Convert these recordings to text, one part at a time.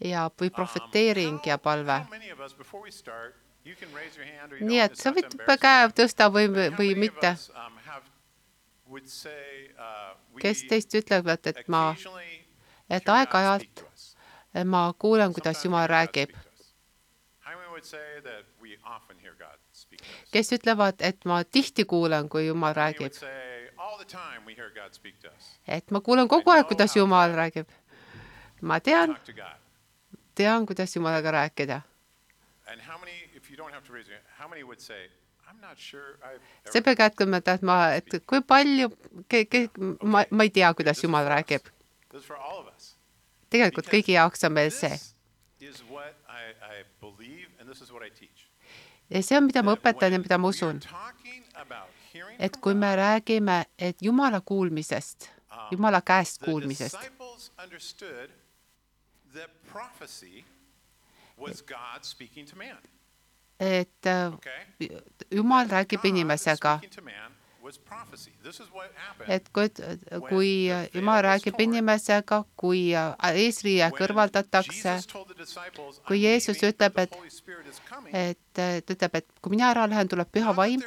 ja, või profeteering ja palve. nii et sa võid käe tõsta või, või mitte. kes teist ütlevad, et ma, et aeg-ajalt ma kuulen, kuidas Jumal räägib, kes ütlevad, et ma tihti kuulen, kui Jumal räägib, et ma kuulen kogu aeg, kuidas Jumal räägib. ma tean, tean, kuidas Jumalaga rääkida. kätt tõmbama, et ma, et kui palju, ma, ma ei tea, kuidas Jumal räägib. tegelikult kõigi jaoks on meil see. ja see on, mida ma õpetan ja mida ma usun, et kui me räägime, et Jumala kuulmisest, Jumala käest kuulmisest, et äh, Jumal räägib inimesega, et kui, kui Jumal räägib inimesega, kui eesriie kõrvaldatakse, kui Jeesus ütleb, et, et ta ütleb, et kui mina ära lähen, tuleb püha vaim,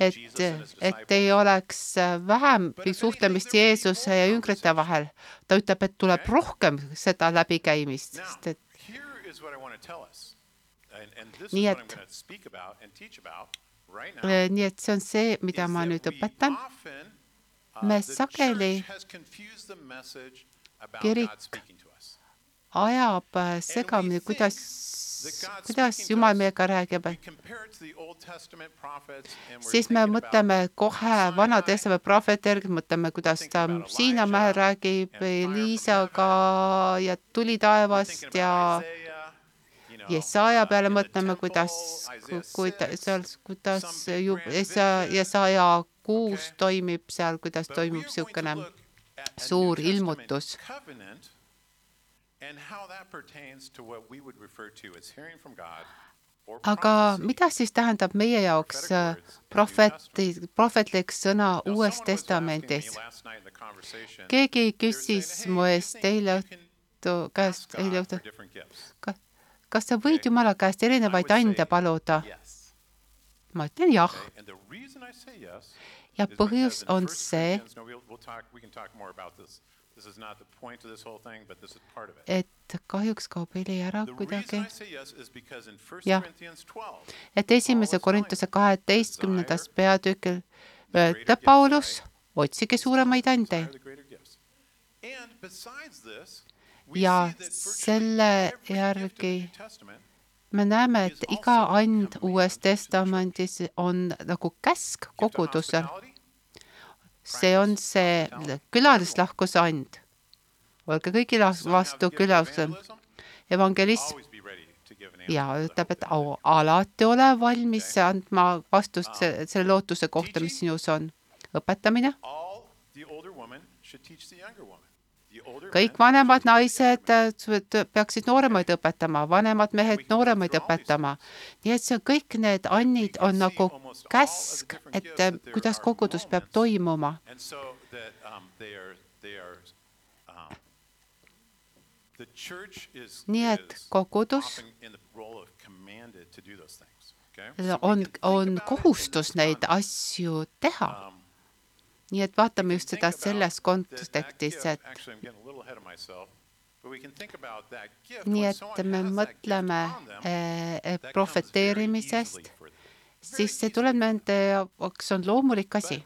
et, et ei oleks vähem suhtlemist Jeesuse ja jüngrite vahel. ta ütleb, et tuleb rohkem seda läbikäimist, sest et nii et, nii et see on see, mida ma nüüd õpetan. me sageli, kirik ajab segamini, kuidas, kuidas Jumal meiega räägib. siis me mõtleme kohe Vana Testamendi prohveti järgi, mõtleme, kuidas ta Siinamäel räägib Liisaga ja tuli taevast ja Jesaja peale mõtleme, kuidas, kuidas kuidas Jesaja kuus toimib seal, kuidas toimub niisugune suur ilmutus. Aga mida siis tähendab meie jaoks prohveti, prohvetlik sõna Uues Testamendis? keegi küsis mu eest eile õhtu käest, eile õhtul, kas sa võid Jumala käest erinevaid ande paluda? ma ütlen jah. ja põhjus on see, et kahjuks kaob heli ära kuidagi. jah, et esimese Korintuse kaheteistkümnendas peatükil ütleb Paulus, otsige suuremaid andeid. ja selle järgi me näeme, et iga and Uues Testamendis on nagu käsk kogudusel. See on see külalislahkuse and. olge kõigi vastu külasem. evangelism ja ütleb, et au, alati ole valmis andma vastust selle lootuse kohta, mis sinus on. õpetamine. Kõik vanemad naised peaksid nooremaid õpetama, vanemad mehed nooremaid õpetama. nii et see kõik need annid on nagu käsk, et kuidas kogudus peab toimuma. nii et kogudus on, on kohustus neid asju teha. Nii et vaatame just seda selles kontekstis, et nii et me mõtleme eh, profeteerimisest, siis see tuleb nende jaoks on loomulik asi.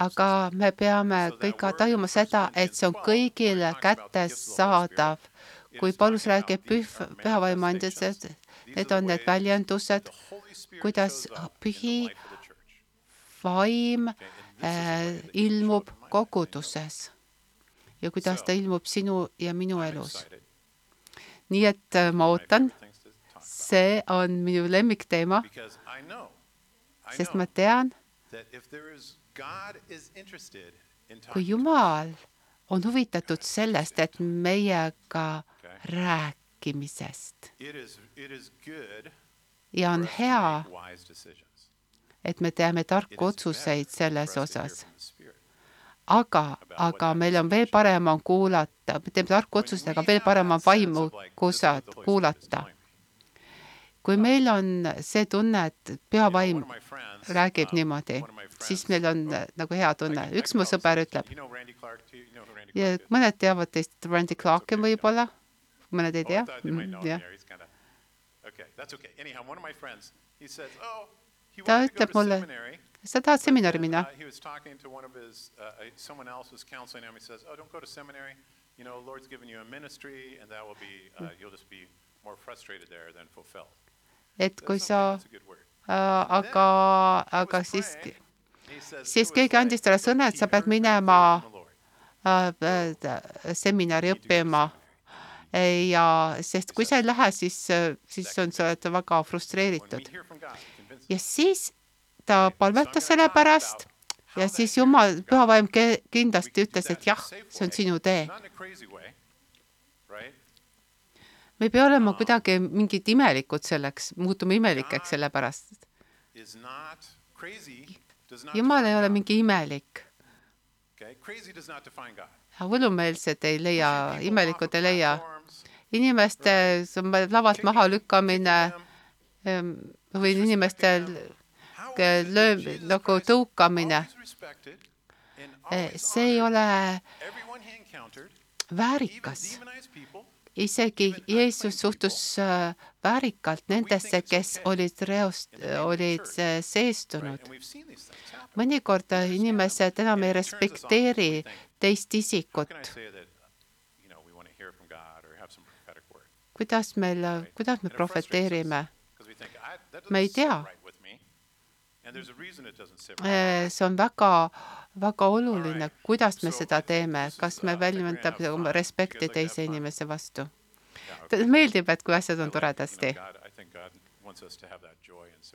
aga me peame kõik tajuma seda, et see on kõigile kättesaadav. kui Paulus räägib püh-, pühavaimu andmisest, need on need väljendused, kuidas pühi vaim äh, ilmub koguduses. Ja kuidas ta ilmub sinu ja minu elus. nii et äh, ma ootan, see on minu lemmikteema, sest ma tean, kui Jumal on huvitatud sellest, et meiega rääkimisest ja on hea, et me teeme tarku otsuseid selles osas. aga, aga meil on veel parem on kuulata, me teeme tarku otsuseid, aga veel parem on vaimu kusad kuulata. kui meil on see tunne, et pühavaim räägib niimoodi, siis meil on nagu hea tunne. üks mu sõber ütleb ja mõned teavad teist Randy Clarki võib-olla, mõned ei tea, jah. Ta ütleb mulle, sa tahad seminari minna? Uh, he was talking to one of his, uh, uh, someone else was counseling him. He says, "Oh, don't go to seminary. You know, Lord's given you a ministry, and that will be, uh, you'll just be more frustrated there than fulfilled." et kui sa äh,, aga, aga siis siis "It was keegi andis talle sõna, et sa pead minema äh, äh, seminari õppima ja sest kui sa ei lähe, siis, siis on, sa oled väga frustreeritud. Ja siis ta palvetas selle pärast ja siis Jumal, pühavaim ke- kindlasti ütles, et jah, see on sinu tee. me ei pea olema kuidagi mingid imelikud selleks, muutuma imelikeks selle pärast. Jumal ei ole mingi imelik. Hullumeelsed ei leia, imelikud ei leia. Inimeste lavalt maha lükkamine them, või inimestel How ke- is it that löö- Jesus nagu tõukamine. Eh, see ei ole väärikas. isegi Jeesus suhtus äh, väärikalt nendesse, kes olid reost, olid seestunud mõnikord inimesed enam ei respekteeri teist isikut can I say that, you know, we want to hear from God or have some prophetic word? Kuidas meil, kuidas me that Me ei tea. Eh, see on väga, väga oluline, kuidas me seda teeme, kas me väljendame oma respekti teise inimese vastu. meeldib, et kui asjad on toredasti.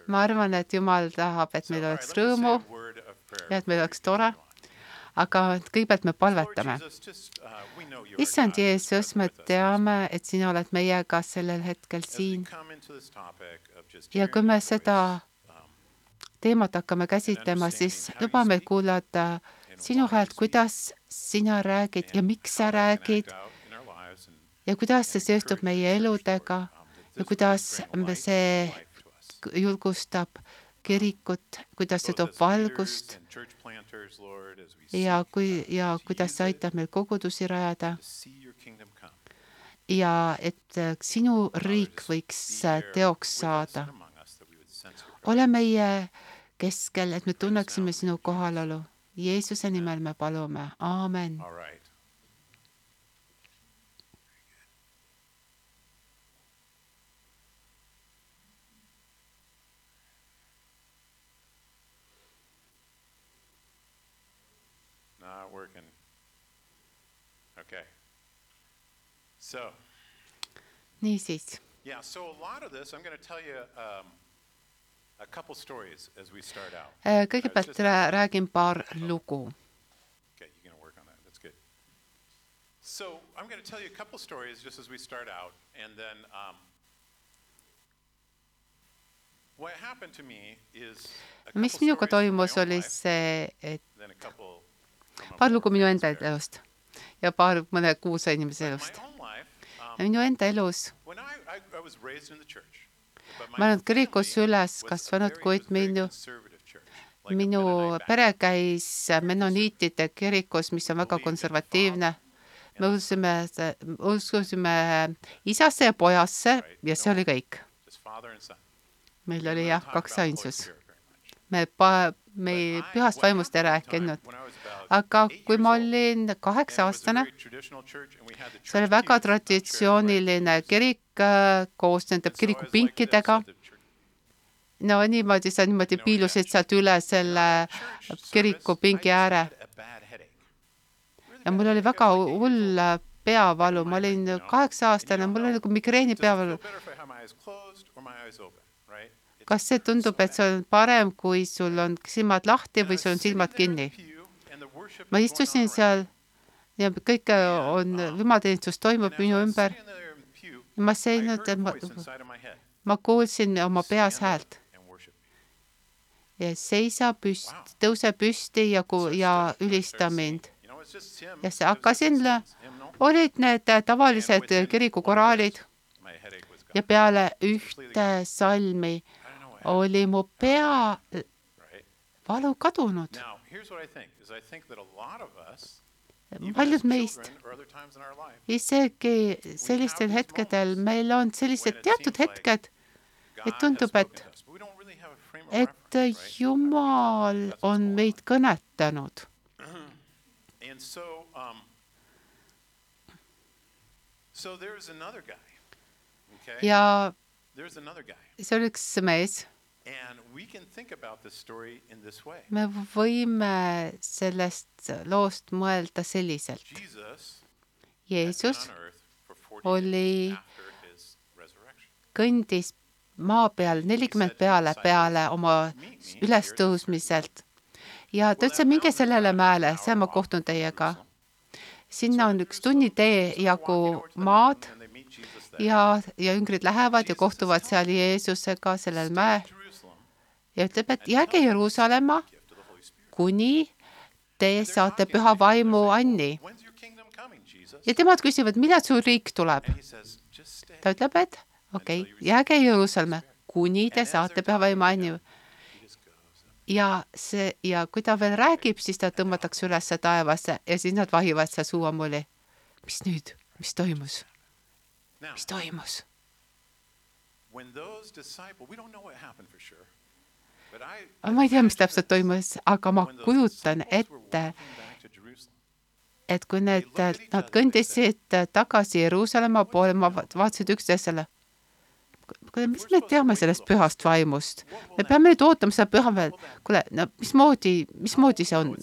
Ma arvan, et Jumal tahab, et meil oleks rõõmu ja et meil oleks tore. Aga kõigepealt me palvetame. Issand Jeesus, me teame, et sina oled meiega sellel hetkel siin ja kui me seda teemat hakkame käsitlema, siis luba meil kuulata sinu häält, kuidas sina räägid ja miks sa räägid ja kuidas see seostub meie eludega ja kuidas see julgustab kirikut, kuidas see toob valgust ja kui ja kuidas see it aitab meil kogudusi rajada. ja et äh, sinu riik võiks äh, teoks saada. ole meie keskel, et me tunneksime sinu kohalolu. Jeesuse nimel me palume, aamen. All right. Not working. Okay. So, niisiis, yeah, so a lot of this, I'm going to tell you um, a couple stories as we start out. Äh, kõigepealt rää- räägin paar lugu. Okay, you're going to work on that. That's good. So I'm going to tell you a couple stories just as we start out, and then um, what happened to me is mis minuga toimus, oli see, et paar lugu minu enda elust ja paar mõne kuulsa inimese elust. Minu enda elus ma olen kirikus üles kasvanud, kuid minu, minu pere käis menoniitide kirikus, mis on väga konservatiivne. me uskusime, uskusime isasse ja pojasse ja see oli kõik. Meil oli jah, kaks ainsus. Me pa-, me pühast vaimust ei rääkinud. Aga kui ma olin and it kaheksa was a aastane very, traditional church, and we had the see oli väga traditsiooniline kirik äh, koos nende kirikupinkidega no niimoodi sa niimoodi piilusid sealt üle selle church kiriku service, I pingi just ääre ja mul oli väga hull peavalu, ma olin kaheksa aastane, mul oli nagu migreeni peavalu. kas see tundub, et see on parem, kui sul on silmad lahti või sul on silmad kinni? Ma istusin seal ja kõik on, jumalateenistus toimub minu ümber. ma sain, et ma, ma kuulsin oma peas häält ja seisa püsti, tõuse püsti ja ja ülista mind. Ja see hakkasin olid need äh, tavalised kirikukoraalid headache was ja peale ühte salmi oli mu pea valu kadunud. Now, here's what I think, is I think that a lot of us, even paljud meist, isegi sellistel hetkedel meil on sellised teatud hetked, Et tundub, et- et? Jumal on meid kõnetanud And so, um, so there's another guy, okay? ja There's another guy. see oli üks mees. And we can think about this story in this way. me võime sellest loost mõelda selliselt. Jeesus on earth for 40 oli- kõndis maa peal nelikümmend peale peale oma ülestõusmiselt ja ta ütles, minge sellele mäele, seal ma kohtun teiega. sinna on üks tunni tee jagu maad ja, ja üngrid lähevad ja kohtuvad seal Jeesusega sellel mäel ja ütleb, et jääge Jeruusalemma, kuni te saate püha vaimu anni. Ja temad küsivad, millal su riik tuleb? Ta ütleb, et okei okay,, jääge Jeruusalemma, kuni te saate püha vaimu anni. Ja see ja kui ta veel räägib, siis ta tõmmatakse ülesse taevasse ja siis nad vahivad seal suu ammuli. mis nüüd, mis toimus, mis toimus? when those disciples, we don't know what happened for sure. Ma ei tea, mis täpselt toimus, aga ma kujutan ette, et kui need, nad kõndisid tagasi Jeruusalemma poole, ma va- vaatasid üksteisele. kuule, mis me teame sellest pühast vaimust? me peame nüüd ootama seda püha veel. kuule, no mismoodi, mismoodi see on?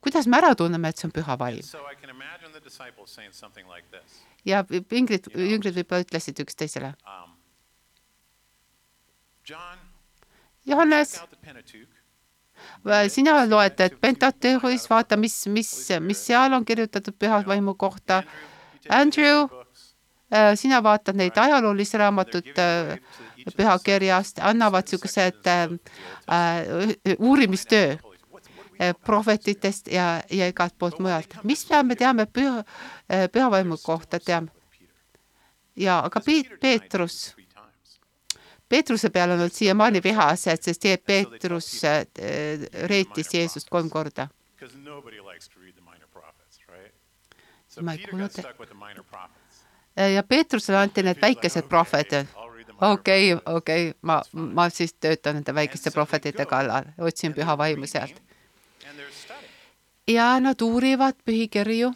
kuidas me ära tunneme, et see on püha vaim? Ja jüngrid, jüngrid võib-olla ütlesid üksteisele. John, Johannes. Sina loed, et Pentateuchis, vaata, mis, mis, mis seal on kirjutatud püha vaimu kohta. Andrew, Äh, sina vaatad neid ajaloolisi raamatuid äh, pühakirjast, annavad niisugused äh, äh, uurimistöö äh, prohvetitest ja, ja igalt poolt mujalt. mis me teame püha, pühavaimu kohta teame? Ja aga Piet- Peetrus. Peetruse peale on olnud siiamaani vihased, sest Peetrus äh, reetis Jeesust kolm korda. Ma ei minor prophets. ja Peetrusele anti need väikesed prohvetid. Okei, prophets. okei, ma, ma siis töötan nende väikeste prohvetite kallal, otsin püha vaimu sealt. Ja nad uurivad pühikirju,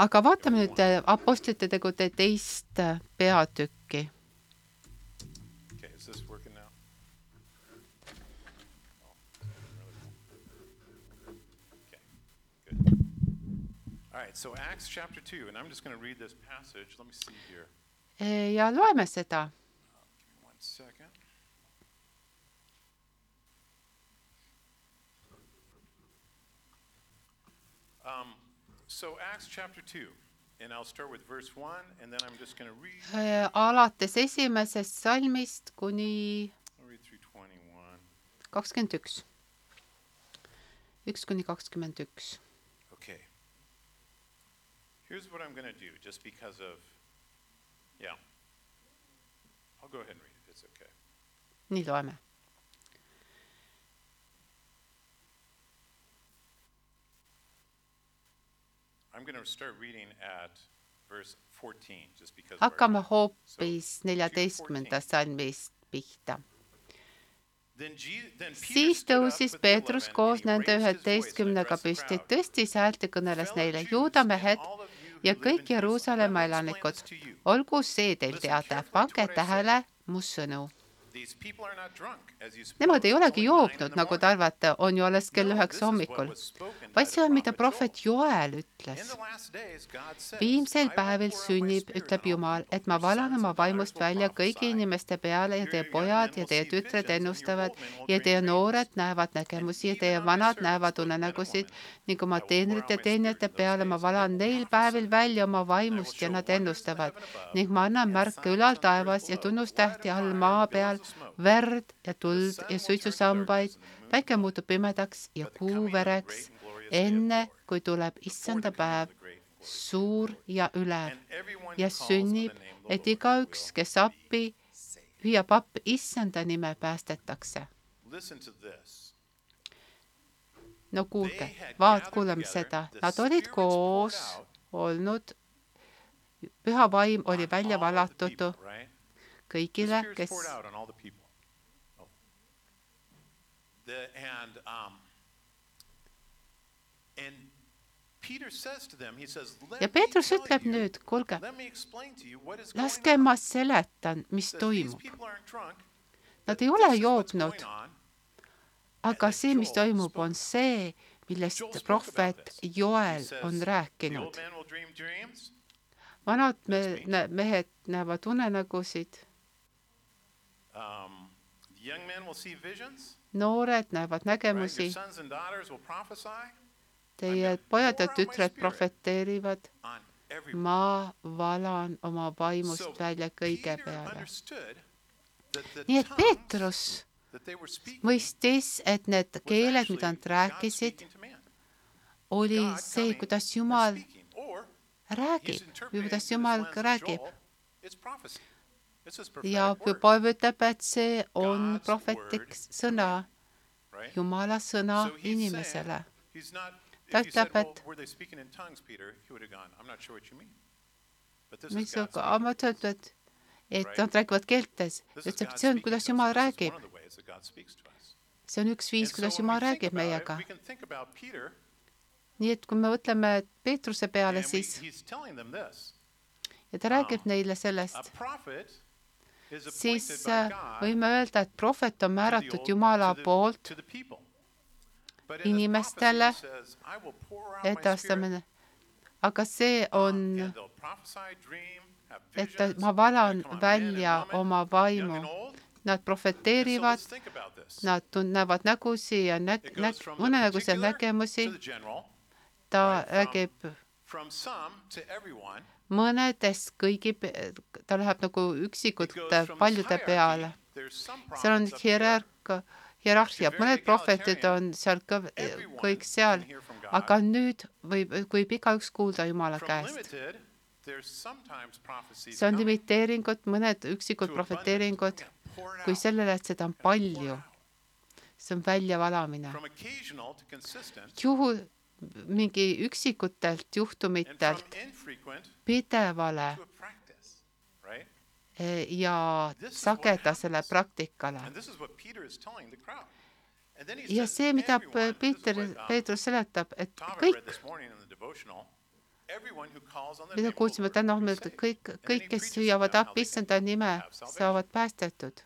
aga vaatame nüüd äh, Apostlite tegude teist äh, peatükki. Okay, is this Um, so Acts chapter 2, and I'll start with verse 1, and then I'm just going to read, Äh, alates esimesest salmist kuni I'll read through 21. kakskümmend üks. üks kuni kakskümmend üks. Okay. Here's what I'm going to do, just because of, yeah. I'll go ahead and read it, it's okay. nii loeme. Hakkame hoopis neljateistkümnendast salmist pihta. Siis tõusis Peetrus koos nende üheteistkümnega püsti, tõstis häält ja kõneles neile, juuda mehed ja kõik Jeruusalemma elanikud. olgu see teil teada, pange tähele mu sõnu. These people are not drunk, as you suppose. Nemad ei olegi joobnud, nagu te arvate, on ju alles kell üheksa hommikul, vaid see on, mida prohvet Joel ütles. viimsel "I will päevil sünnib, ütleb Jumal, et ma valan oma vaimust välja kõigi inimeste peale ja teie pojad ja teie tütred ennustavad ja teie noored näevad nägemusi ja teie vanad näevad unenägusid ning oma teenrite teenijate peale ma valan neil päevil välja oma vaimust ja nad ennustavad. ning ma annan märke ülal taevas ja tunnustähti all maa peal. Verd ja tuld ja suitsusambaid, päike muutub pimedaks ja kuu vereks, enne kui tuleb issanda päev, suur ja ülev. Ja sünnib, et igaüks, kes appi hüüab appi issanda nime, päästetakse. No kuulge, vaat together, seda, nad olid koos olnud, püha vaim oli välja valatud kõigile, kes um, and Peter says to them, he says, ja Peetrus ütleb nüüd, kuulge, laske ma seletan, mis toimub. Nad ei ole joobnud, aga see, mis Joel toimub, on see, millest prohvet Joel on rääkinud. vanad me, mehed näevad unenägusid, um, the young men will see visions, noored näevad nägemusi, teie pojad ja tütred prohveteerivad. ma valan oma vaimust välja kõige peale. nii et Peetrus mõistis, et need keeled, mida nad rääkisid, oli see, kuidas Jumal räägib või kuidas Jumal räägib. Ja Paul ütleb, et see on prohvetlik sõna? Jumala sõna inimesele. Ta ütleb, well, et- mis aga ma ütlen, et, et nad räägivad keeltes. Ütleb, God see on, kuidas Jumal räägib. see on üks viis, kuidas Jumal räägib meiega. Nii et kui me mõtleme Peetruse peale, siis ja ta räägib neile sellest, siis äh, võime öelda, et prohvet on määratud Jumala poolt inimestele prophecy, he says, "I will pour out my spirit edastamine. aga see on- on, et ma valan välja oma vaimu. and old." Nad profeteerivad, nad tun- näevad nägusid ja näg-, näg-, unenägusid ja nägemusi. ta räägib mõnedest kõigi, ta läheb nagu this paljude peale. Seal on hierarhia, very mõned prohvetid on seal Everyone kõik seal, aga nüüd võib, võib igaüks kuulda Jumala käest. see on limiteeringud, mõned üksikud it kui sellele, et seda on palju. see on väljavalamine. Juhul mingi üksikutelt juhtumitelt pidevale eh, ja sagedasele praktikale. Ja see, mida Peeter, um, Peetrus seletab, et kõik mida kuulsime täna hommikul, saved. kõik, kõik, kes hüüavad appi issanda nime, saavad päästetud.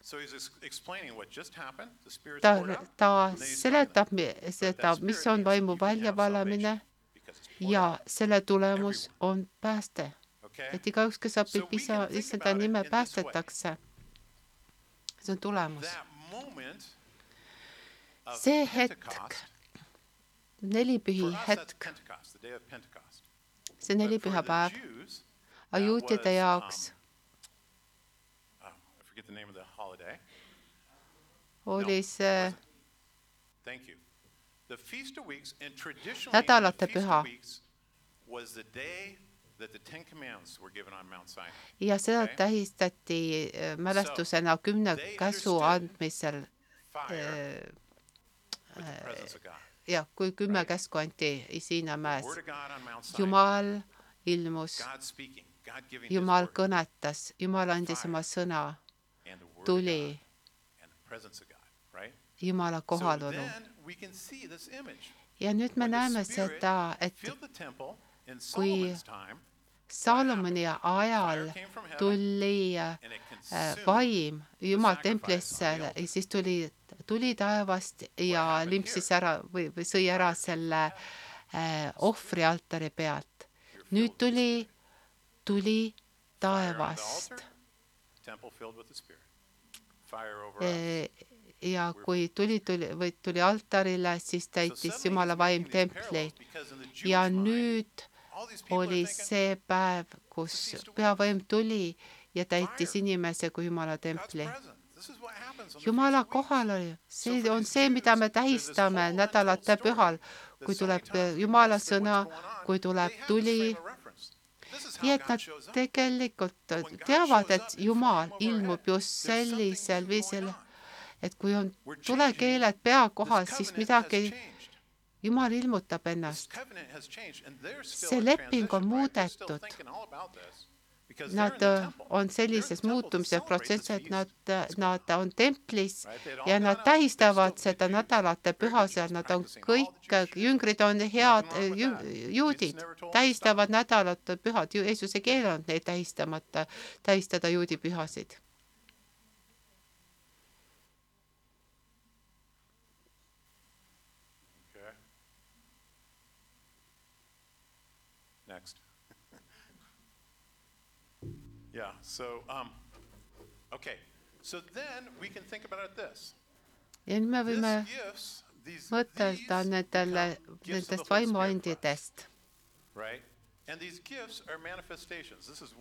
Ta, ta seletab seda, mis on vaimu väljavalamine ja selle tulemus on pääste. et igaüks, kes apib isa, issanda nime, päästetakse. see on tulemus. See hetk, nelipühi hetk, see But for nelipüha the päev, Jews, aga juutide jaoks um, oh, oli see Nädalate püha. of Weeks was the day that the Ten Commandments were given on Mount Sinai. ja seda tähistati äh, mälestusena kümne käsu andmisel. Äh, jah, kui kümme käsku anti Siina mäes. Word of God on Mount Sinai. Jumal ilmus, Jumal kõnetas, Jumal andis oma sõna, tuli? Jumala kohalolu. ja nüüd me näeme seda, et kui Saalomoni ajal tuli äh, vaim Jumal templisse ja siis tuli tuli taevast ja limpsis ära või, või sõi ära selle äh, ohvrialtari pealt. nüüd tuli, tuli taevast. ja kui tuli, tuli või tuli altarile, siis täitis Jumala vaim templi ja nüüd oli see päev, kus pühavaim tuli ja täitis inimese kui Jumala templi. Jumala kohal oli, see on see, mida me tähistame nädalate pühal, kui tuleb Jumala sõna, kui tuleb tuli. nii et nad tegelikult teavad, et Jumal ilmub just sellisel viisil, et kui on tulekeeled pea kohal, siis midagi Jumal ilmutab ennast. see leping on muudetud. Nad on sellises muutumise protsessis, et nad, nad on. templis ja nad tähistavad seda nädalate püha seal, nad on kõik, jüngrid on head juudid, tähistavad nädalate pühad, Jeesuse keel on neid tähistamata, tähistada juudi pühasid yeah, so, um, okay. So then we can think about it this. ja nüüd me võime mõtelda nendele, nendest vaimuandidest.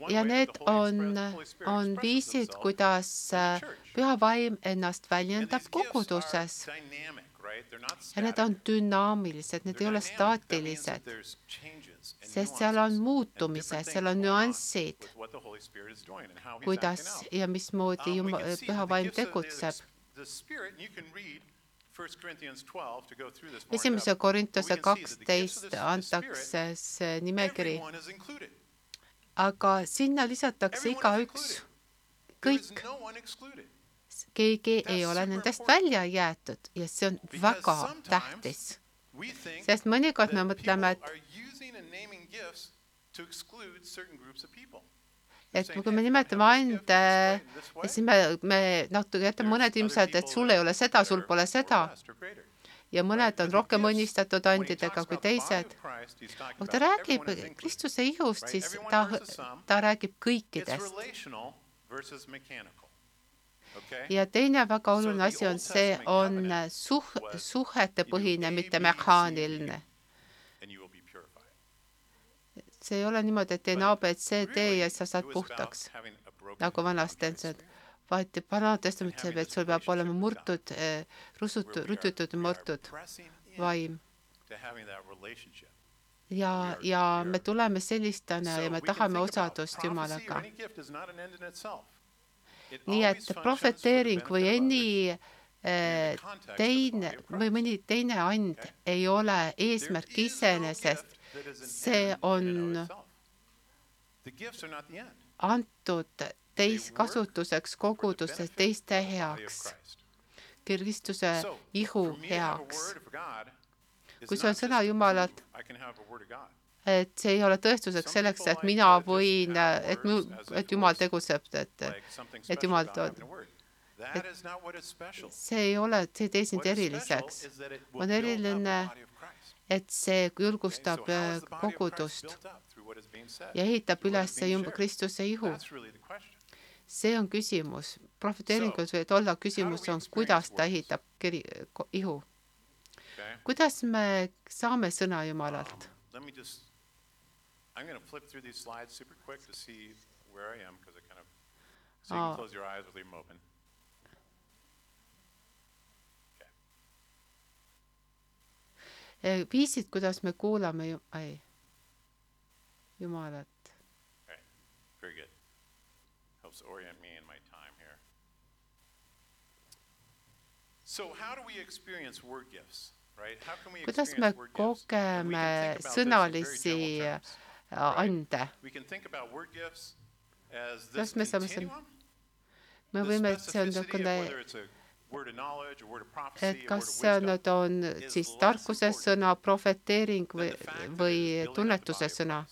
ja need on, on viisid, kuidas püha vaim ennast väljendab koguduses. ja need on dünaamilised, need ei ole staatilised, sest seal on muutumised, seal on nüansid, kuidas ja mismoodi Jumal, püha vaim tegutseb. esimese Korintuse kaksteist antakse see nimekiri, aga sinna lisatakse igaüks, kõik. keegi ei ole nendest välja jäetud ja see on väga tähtis. sest mõnikord me mõtleme, et et kui me nimetame ande ja siis me, me natuke jätame mõned ilmselt, et sul ei ole seda, sul pole seda. ja mõned on rohkem õnnistatud andidega kui teised. kui ta räägib Kristuse ihust, siis ta, ta räägib kõikidest. ja teine väga oluline asi on see, on suh-, suhetepõhine, mitte mehaaniline. See ei ole niimoodi, et teen A, B, C, D ja sa saad puhtaks, nagu vanasti on see, vaid Vana-testament ütleb, et sul peab olema murtud, eh, rusutud, ruttutud ja murtud vaim. ja, ja me tuleme sellistena ja me tahame osadust Jumalaga. nii et prohveteering või eni eh, teine või mõni teine and ei ole eesmärk iseenesest, see on antud teis-, kasutuseks koguduses teiste heaks, Kristuse ihu heaks. kui see on sõna Jumalalt, et see ei ole tõestuseks selleks, et mina võin, et mu, et Jumal tegutseb, et, et Jumal on. et see ei ole, see ei tee sind eriliseks. on eriline, et see julgustab äh, kogudust ja ehitab üles Kristuse ihu. see on küsimus. prohveteeringus võib olla küsimus on, kuidas ta ehitab kiri, ihu. kuidas me saame sõna Jumalalt? I'm going to flip through these slides super quick to see where I am because I kind of, so you can close your eyes or leave them open. Okay. Viisid, kuidas me kuulame ju-, ei, Jumalat. Very good. Helps orient me in my time here. So how do we experience word gifts? Right? How can we kuidas me kogeme sõnalisi ande. kas me saame selle, me võime, et see on niisugune, et kas see on, siis tarkuse sõna, prohveteering või, või tunnetuse sõna.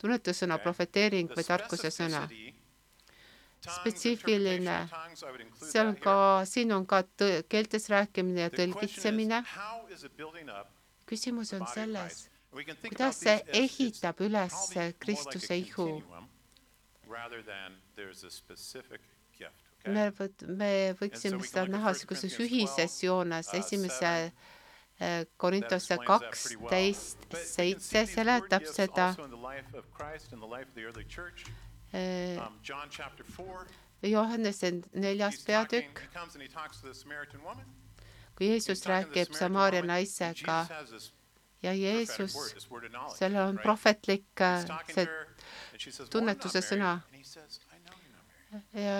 tunnetussõna, profeteering või tarkuse sõna. spetsiifiline, seal on ka, siin on ka keeltes rääkimine ja tõlgitsemine. küsimus on selles, kuidas see ehitab üles Kristuse ihu. Me võt-, me võiksime seda näha niisuguses ühises joones, esimese eh, Korintuse kaksteist seitse seletab seda. Eh, Johannese neljas peatükk, kui Jeesus räägib Samaaria naisega ja Jeesus, seal on prohvetlik äh, see tunnetuse sõna. Ja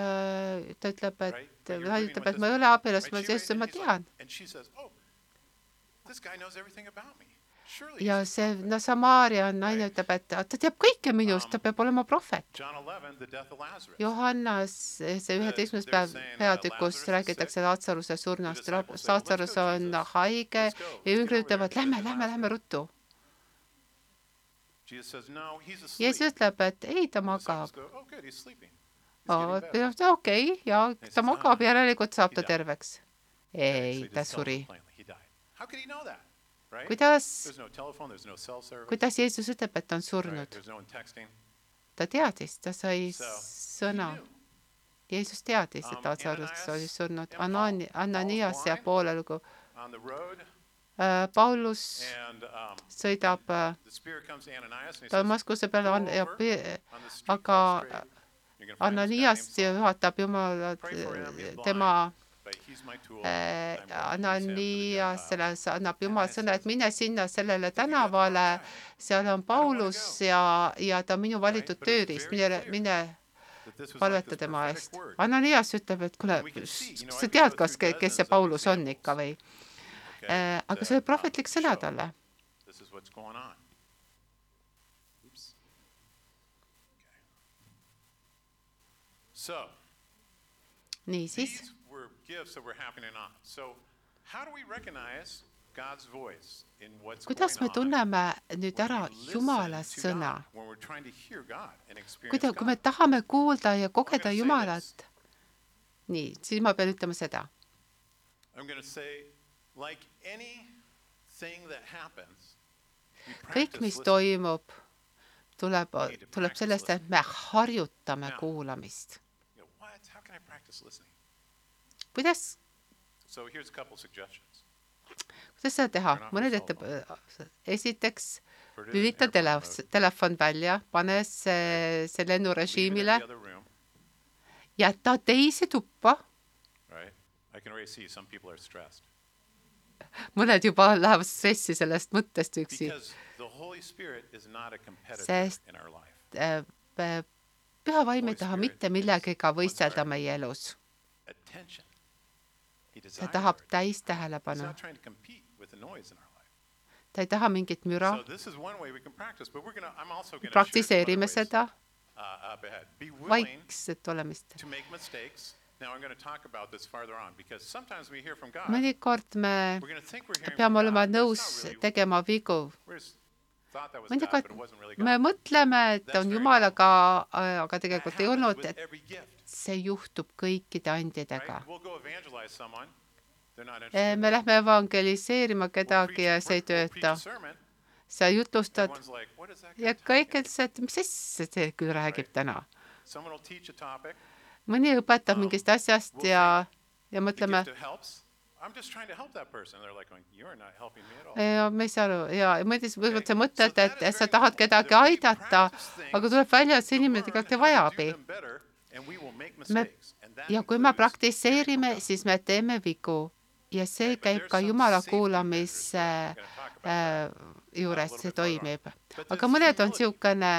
ta ütleb, et, naine ütleb, et ma ei ole abielus, ma Jeesus, ma tean. ja see, no Samaaria naine ütleb, et ta teab kõike minust, ta peab olema prohvet. Johannas, see üheteistkümnes päev peatükus räägitakse Laatsaruse surnust. Laatsarus on haige. ja jüngrid ütlevad, lähme, lähme, lähme ruttu. Jeesus ütleb, et ei, ta magab. Okei okay, ja ta magab, järelikult saab ta terveks. ei, ta suri. kuidas, kuidas Jeesus ütleb, et ta on surnud? ta teadis, ta sai sõna. Jeesus teadis, et Lazarus oli surnud. Anani-, Ananias jääb poolelgu. Paulus sõidab Damaskuse peale ja aga Ananias juhatab Jumalat, tema Ananiasele annab Jumal sõna, et mine sinna sellele tänavale, seal on Paulus ja, ja ta on minu valitud tööriist, mine, mine palveta tema eest. Ananias ütleb, et kuule, sa tead, kas, kes see Paulus on ikka või? aga see oli prohvetlik sõna talle. niisiis gifts that were happening on. So how do we recognize God's voice in what's kuidas me tunneme nüüd ära Jumala sõna? kuida-, kui me tahame kuulda ja kogeda Jumalat, nii, siis ma pean ütlema seda. kõik, mis toimub, tuleb, tuleb sellest, et me harjutame kuulamist kuidas, kuidas seda teha? mõned ütleb, esiteks lülita tele, telefon välja, pane see, see lennurežiimile, jäta teise tuppa. mõned juba lähevad stressi sellest mõttest üksi. sest äh, püha vaim ei taha mitte millegagi võistelda meie elus. Ta tahab täistähelepanu. ta ei taha mingit müra. praktiseerime seda. Vaikset olemist. mõnikord me peame olema nõus tegema vigu. Mõnikord me mõtleme, et on Jumalaga, aga tegelikult ei olnud, et see juhtub kõikide andidega. me lähme evangeliseerima kedagi ja see ei tööta. sa jutustad ja kõik ütlesid, et mis asja see küll räägib täna. mõni õpetab mingist asjast ja, ja mõtleme, ja me ei saa aru. Ja mõtles, võib-olla sa mõtled, et sa tahad kedagi aidata, aga tuleb välja, et see inimene tegelikult ei vaja abi. me ja kui me praktiseerime, siis me teeme vigu. Ja see käib ka Jumala kuulamise äh, juures, see toimib. aga mõned on niisugune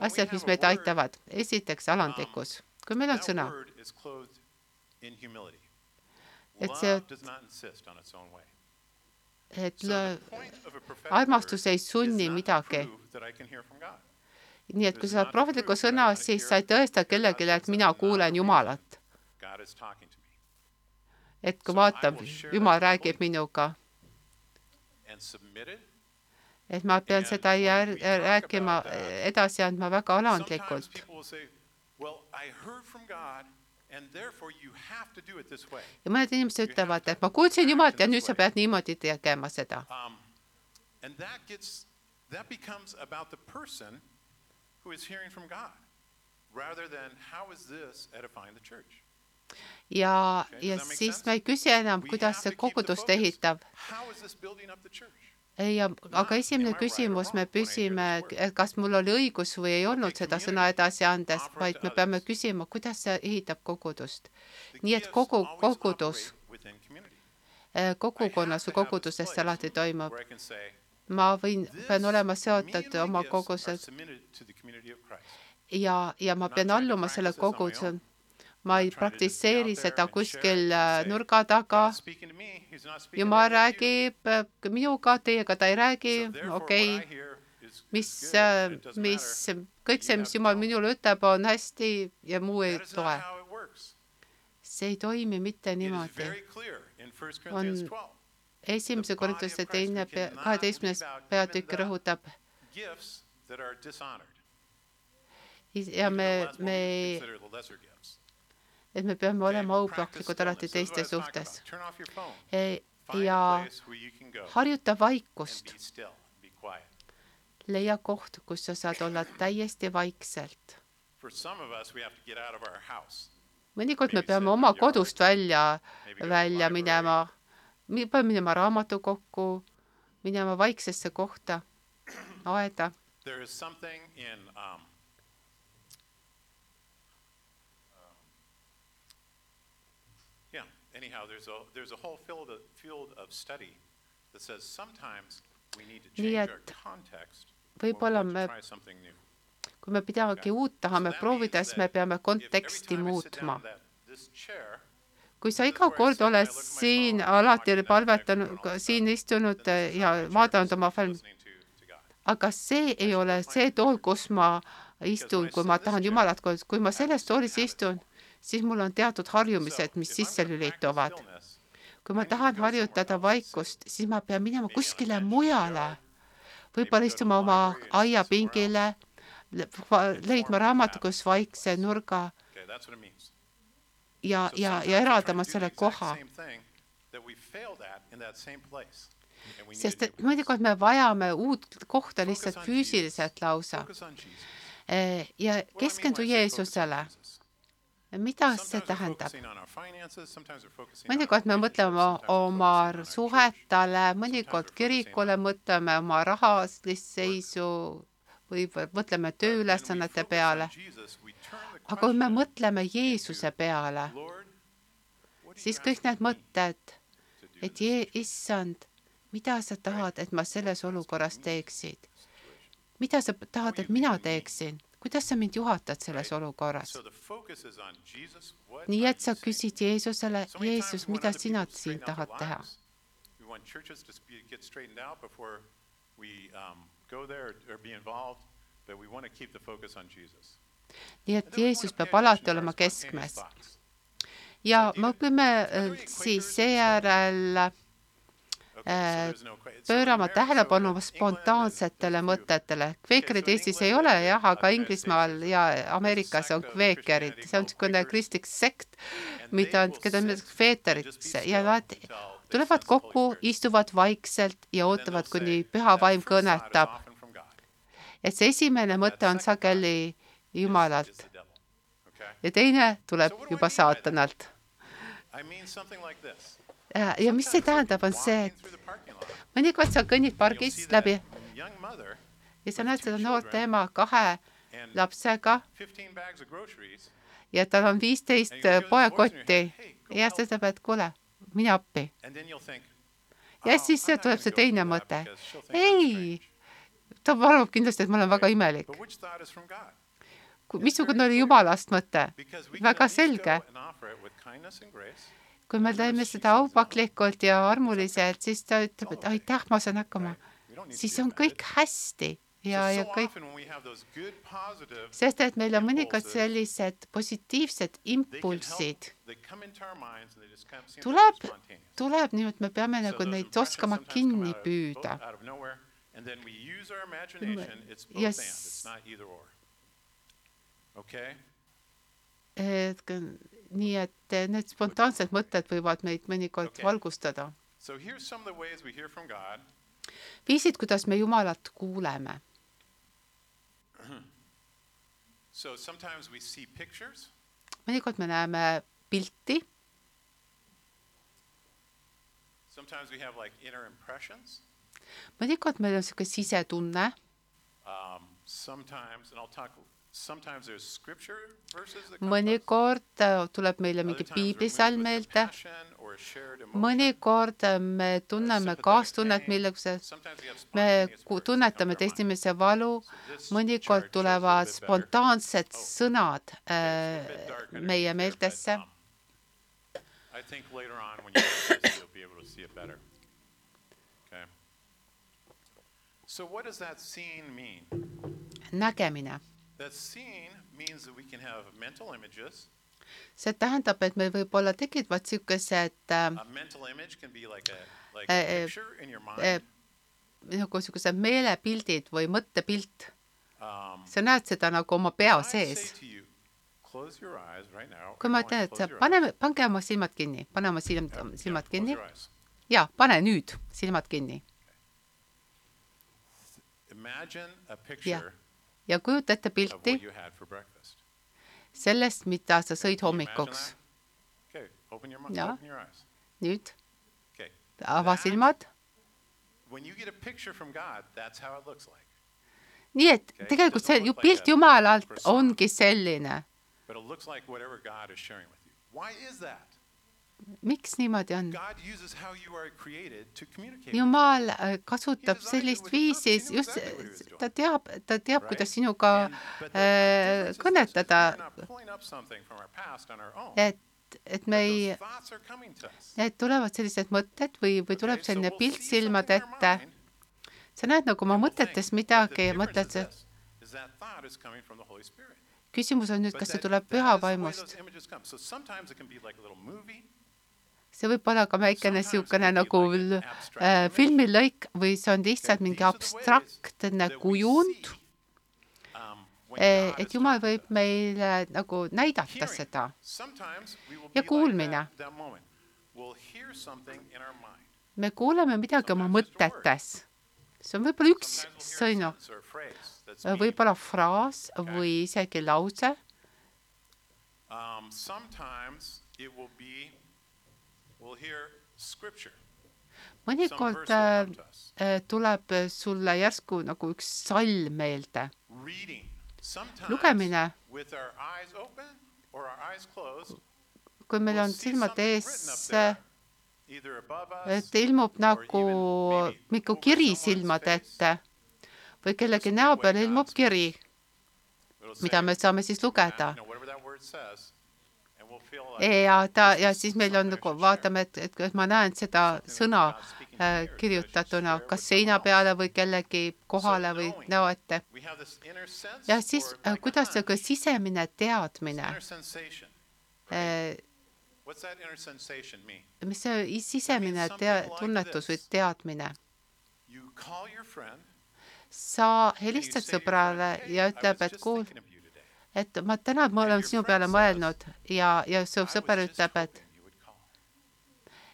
asjad, mis meid aitavad. esiteks alandlikkus, kui meil on sõna. Et see, et armastus ei sunni midagi nii et kui sa saad prohvetlikku sõna, siis sa ei tõesta kellelegi, et mina kuulen Jumalat. et kui vaatab, Jumal räägib minuga. et ma pean seda jär- rääkima edasi andma väga alandlikult. People will say, well, I heard from God and therefore you have to do it this way. ja mõned inimesed ütlevad, et ma kuulsin Jumalat ja nüüd sa pead niimoodi tegema seda. Um, and that gets, that becomes about the person who is hearing from God rather than how is this edifying the church? ja, ja siis me ei küsi enam, kuidas see kogudust ehitab. Ja aga esimene küsimus, me et kas mul oli õigus või ei olnud seda sõna edasi andes, vaid me peame küsima, kuidas see ehitab kogudust. Nii et kogu kogudus eh, kogukonnas või koguduses see alati toimub. ma võin, "This- pean olema seotud oma kogused submitted to the community of Christ." ja, ja ma pean alluma selle koguduse. Ma ei praktiseeri seda kuskil äh, nurga taga. "God's speaking to me, he's not speaking to jumal any of you." räägib äh, minuga, teiega ta ei räägi okei is mis äh, mis kõik see, mis Jumal minule ütleb, on hästi ja muu ei works. see ei toimi mitte niimoodi. very clear in 1 Corinthians On 12. esimese korrutuse teine pea- kaheteistkümnes peatükk rõhutab ja me me, consider the lesser gifts. Et me peame olema aupahtlikud alati teiste suhtes. E- ja harjuta vaikust, leia koht, kus sa saad olla täiesti vaikselt. Mõnikord me peame oma kodust välja, välja minema, peame minema raamatukokku, minema vaiksesse kohta, aeda. There is something in, um, yeah, anyhow, there's a, there's a whole field of, field of study that says sometimes we need to change our context võib-olla me- try something new. kui me midagi uut tahame proovida, siis me peame konteksti muutma. Kui sa iga kord oled siin alati palvetanud siin istunud ja vaadanud oma sit film, listening to- to God. aga see ei ole see tool, kus ma istun, kui ma tahan Jumalat kui ma selles toolis istun, siis mul on teatud harjumised, mis sisse lülituvad. kui ma tahan harjutada vaikust, siis ma pean minema kuskile mujale, võib-olla istuma oma aiapingile, leidma raamatukogus vaikse nurga ja, ja, ja eraldama selle koha. sest et mõnikord me vajame uut kohta lihtsalt füüsiliselt lausa. Eh, ja keskendu Jeesusele. Mida see tähendab? mõnikord me mõtleme oma suhetele, mõnikord kirikule, mõtleme oma rahalist seisu või mõtleme tööülesannete peale. Aga kui me mõtleme Jeesuse peale, siis kõik need mõtted, et issand, mida sa tahad, et ma selles olukorras teeksid? mida sa tahad, et mina teeksin? Kuidas sa mind juhatad selles olukorras? Nii et sa küsid Jeesusele, Jeesus, mida sina siin tahad teha? nii et Jeesus peab alati olema keskmes. ja me there äh, siis seejärel pöörama tähelepanu spontaansetele mõtetele. kveekerid Eestis ei ole jah, aga Inglismaal ja Ameerikas on kveekerid, see on niisugune kristlik sekt, mida keda nimetatakse kveeteriks ja nad tulevad kokku, istuvad vaikselt ja ootavad, kuni püha "That vaim kõnetab. et see esimene mõte on sageli Jumalalt ja teine tuleb juba saatanalt. This. ja mis see tähendab, on see, et mõnikord sa kõnnid pargist läbi ja sa näed seda noort ema kahe lapsega 15 bags of groceries ja tal on viisteist this poekotti voice in your head, "Hey, go ja help." siis ta ütleb, et kuule, mine appi. ja "Oh, siis tuleb see teine mõte ei strange.", ta arvab kindlasti, et ma olen väga imelik. Missugune oli Jumalast mõte? Väga selge. Kui me teeme seda aupaklikult ja armuliselt, siis ta ütleb, et aitäh, ma saan hakkama. Siis on kõik hästi ja, ja kõik, sest et meil on mõnikord sellised positiivsed impulsid tuleb tuleb nii, et me peame nagu neid oskama kinni püüda. both Yes. et nii et eh, need spontaansed mõtted võivad meid mõnikord Okei. valgustada. Viisid, kuidas me Jumalat kuuleme. So sometimes we see pictures, mõnikord me näeme pilti, sometimes we have like inner impressions. mõnikord meil on niisugune sisetunne, Um, sometimes, and I'll talk, sometimes there's scripture verses that come to us. mõnikord äh, tuleb meile mingi piiblisalm meelde, compassion or a shared emotion. mõnikord me tunneme kaastunnet have me tunnetame mind. inimese valu, mõnikord tulevad spontaansed Oh. sõnad äh, meie meeltesse. um, nägemine. That scene means that we can have mental images. see tähendab, et meil võib olla tekivad niisugused äh, A mental image can be like a like a picture in your eh, mind. nagu niisugused meelepildid või mõttepilt. Um, sa näed seda nagu oma pea sees. kui ma ütlen, et paneme, pange oma silmad kinni, pane oma silmad, eyes. Yeah, silmad yeah, kinni close your eyes. ja pane nüüd silmad kinni Imagine a picture ja kujuta ette pilti sellest, mida sa sõid hommikuks. eyes. nüüd ava silmad. Nii et tegelikult see ju pilt Jumalalt ongi selline. Why is that? Miks niimoodi on? Jumal äh, kasutab sellist viisi, just doing. ta teab, ta teab, kuidas sinuga äh, kõnetada, et, et me ei. Need tulevad sellised mõtted või, või tuleb selline pilt silmade ette. sa näed nagu oma mõtetes midagi, difference mõtled küsimus on nüüd, kas see tuleb that is see võib olla ka väikene niisugune nagu äh, filmilõik või see on lihtsalt mingi abstraktne kujund, um, God et Jumal võib meile nagu näidata seda. Ja kuulmine. me kuuleme midagi oma mõtetes. see on võib-olla üks that's Äh, võib-olla fraas või isegi lause. Mõnikord äh, äh, tuleb sulle järsku nagu üks salm meelde. Reading. Sometimes lugemine. with our eyes open or our eyes closed, kui meil on silmad ees, et ilmub nagu over kiri silmade ette või kellegi näo peal ilmub kiri, mida me saame siis lugeda. Ja ta ja siis meil on nagu vaatame, et, et, et ma näen seda sõna äh, kirjutatuna kas seina peale või kellegi kohale või näo ette. Ja siis äh, kuidas see ka sisemine teadmine, äh, mis see sisemine tea- tunnetus või teadmine. Sa helistad sõbrale ja "Hey, I ütleb, et kuul, thinking of you today. Et ma täna ma olen sinu peale mõelnud ja, ja su sõber ütleb, et hoping you would call."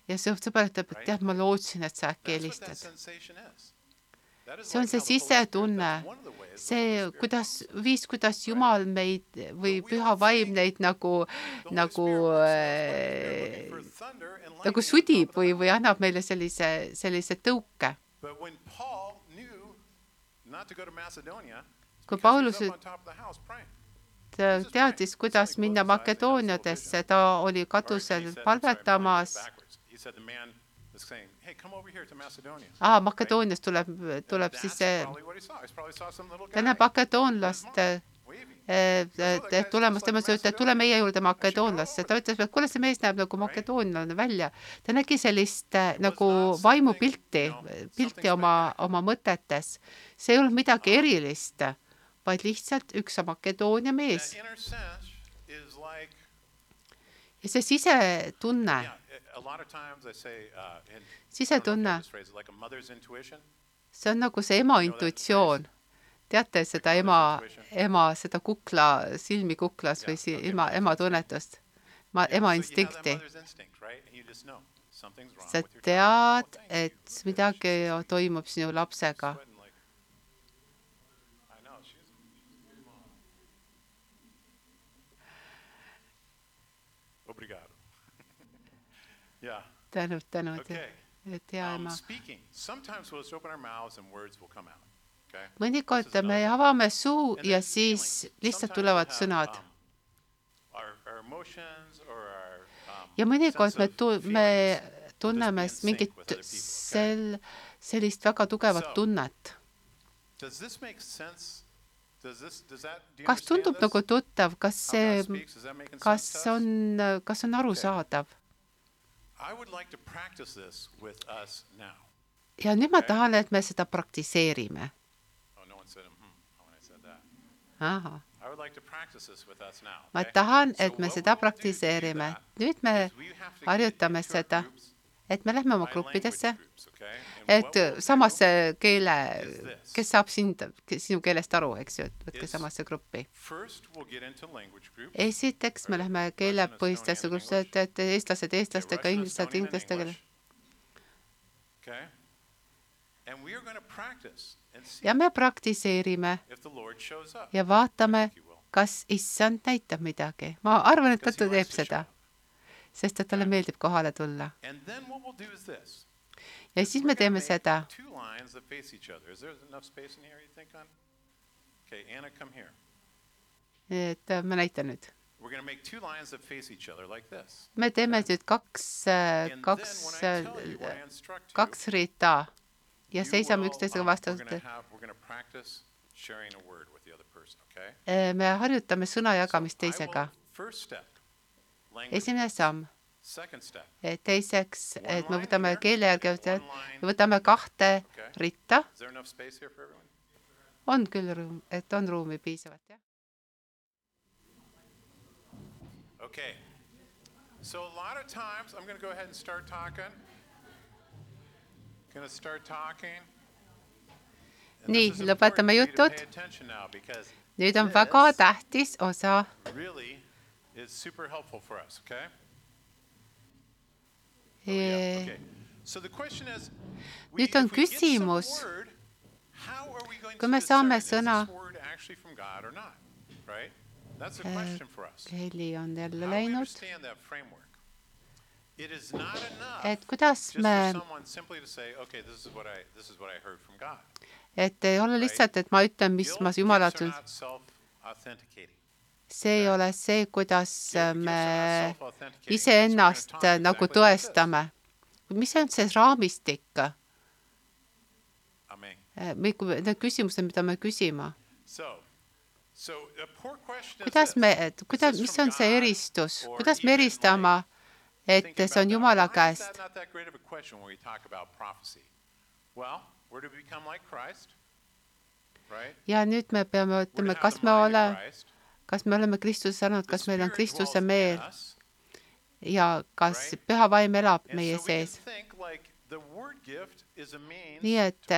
ja su sõber ütleb, et tead, ma lootsin, et sa äkki helistad. see on see sisetunne, see, kuidas, viis, kuidas Jumal meid või püha vaim neid nagu, nagu äh, nagu sudib või, või annab meile sellise, sellise tõuke. Kui Paulus teadis, kuidas minna Makedooniadesse, ta oli katusel palvetamas. aa, Makedoonias tuleb, tuleb siis see, ta näeb makedoonlast äh, eh, tulemas, tema ütles, et tule meie juurde makedoonlasse. ta ütles, et kuule, see mees näeb nagu makedoonlane välja. ta nägi sellist nagu vaimupilti, pilti oma, oma mõtetes. see ei olnud midagi erilist, vaid lihtsalt üks Makedoonia mees. Ja see sisetunne, uh, Sisetunne. see on nagu see ema intuitsioon. teate seda ema, ema seda kukla, silmi kuklas või si ema, ema tunnetust, ma, ema instinkti. sa tead, et midagi toimub sinu lapsega Obrigado. yeah. Tänud, tänud, Okay. et hea Um, ema. speaking. Sometimes we'll just open our mouths and words will come out. Okay. mõnikord me avame suu ja siis lihtsalt tulevad sõnad. um, um, ja mõnikord me tu-, me tunneme mingit sel-, sellist väga tugevat tunnet. Does this make sense? Does this, does that, do you kas tundub nagu tuttav, kas see, kas on, kas on arusaadav? Ja nüüd ma tahan, et me seda praktiseerime. Oh, hmm, when I said that. ahah, I would like to practice this with us now. ma tahan, et me seda praktiseerime. nüüd me harjutame seda, et me lähme oma gruppidesse, et samasse keele, kes saab sind, sinu keelest aru, eks ju, et võtke samasse gruppi. Esiteks me lähme keelepõhistesse gruppi, et eestlased eestlastega, inglased inglastega. Ja me praktiseerime ja vaatame, kas issand näitab midagi. ma arvan, et ta teeb seda. Sest et talle meeldib kohale tulla. Ja siis me teeme seda. Et äh, ma näitan nüüd. Me teeme nüüd kaks, And kaks, you, kaks rida ja seisame üksteisega um, vastu. Äh, me harjutame sõna jagamist teisega. Esimene samm. Teiseks, et me võtame keele järgi, võtame kahte ritta. on küll ruum, et on ruumi piisavalt, jah. Okay. So a lot of times, I'm going to go ahead and start talking. Going to start talking. Nii, lõpetame jutud. nüüd on väga tähtis osa. Is super helpful for us, okay? Oh, yeah, okay. So the question is, we, Nüüd on küsimus, word, how are we going kui to me saame sõna- word actually from God or not, right? That's a question for us. heli on jälle How do we läinud. understand that framework? It is not enough et kuidas just for me, someone simply to say, okay, this is what I, this is what I heard from God. et ei ole lihtsalt, et ma ütlen, mis ma Jumalalt see ei ole see, kuidas me iseennast talk nagu tõestame. mis on see raamistik, Amen. need küsimused, mida me küsime? Kuidas me, kuidas, mis on see eristus, kuidas me eristame, et see on Jumala käest? ja nüüd me peame ütlema, kas me oleme. Kas me oleme Kristuse The kas meil on Kristuse meel? ja kas püha vaim elab meie sees. Nii et-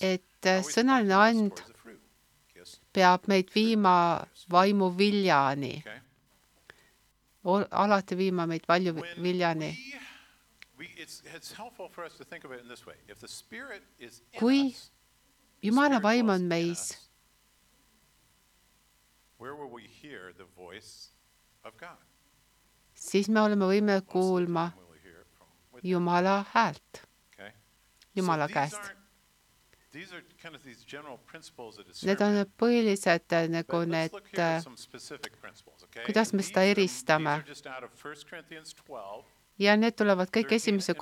et always sõnaline and peab meid viima vaimu viljani, alati viima meid When viljani. Kui Jumala vaim on meis, us, where will we hear the voice of God? Siis me oleme võime kuulma Jumala häält? Jumala käest. Need on need põhilised äh, nagu need äh, kuidas me seda eristame. These are just out of 1 Corinthians 12, ja need tulevad kõik 13 esimese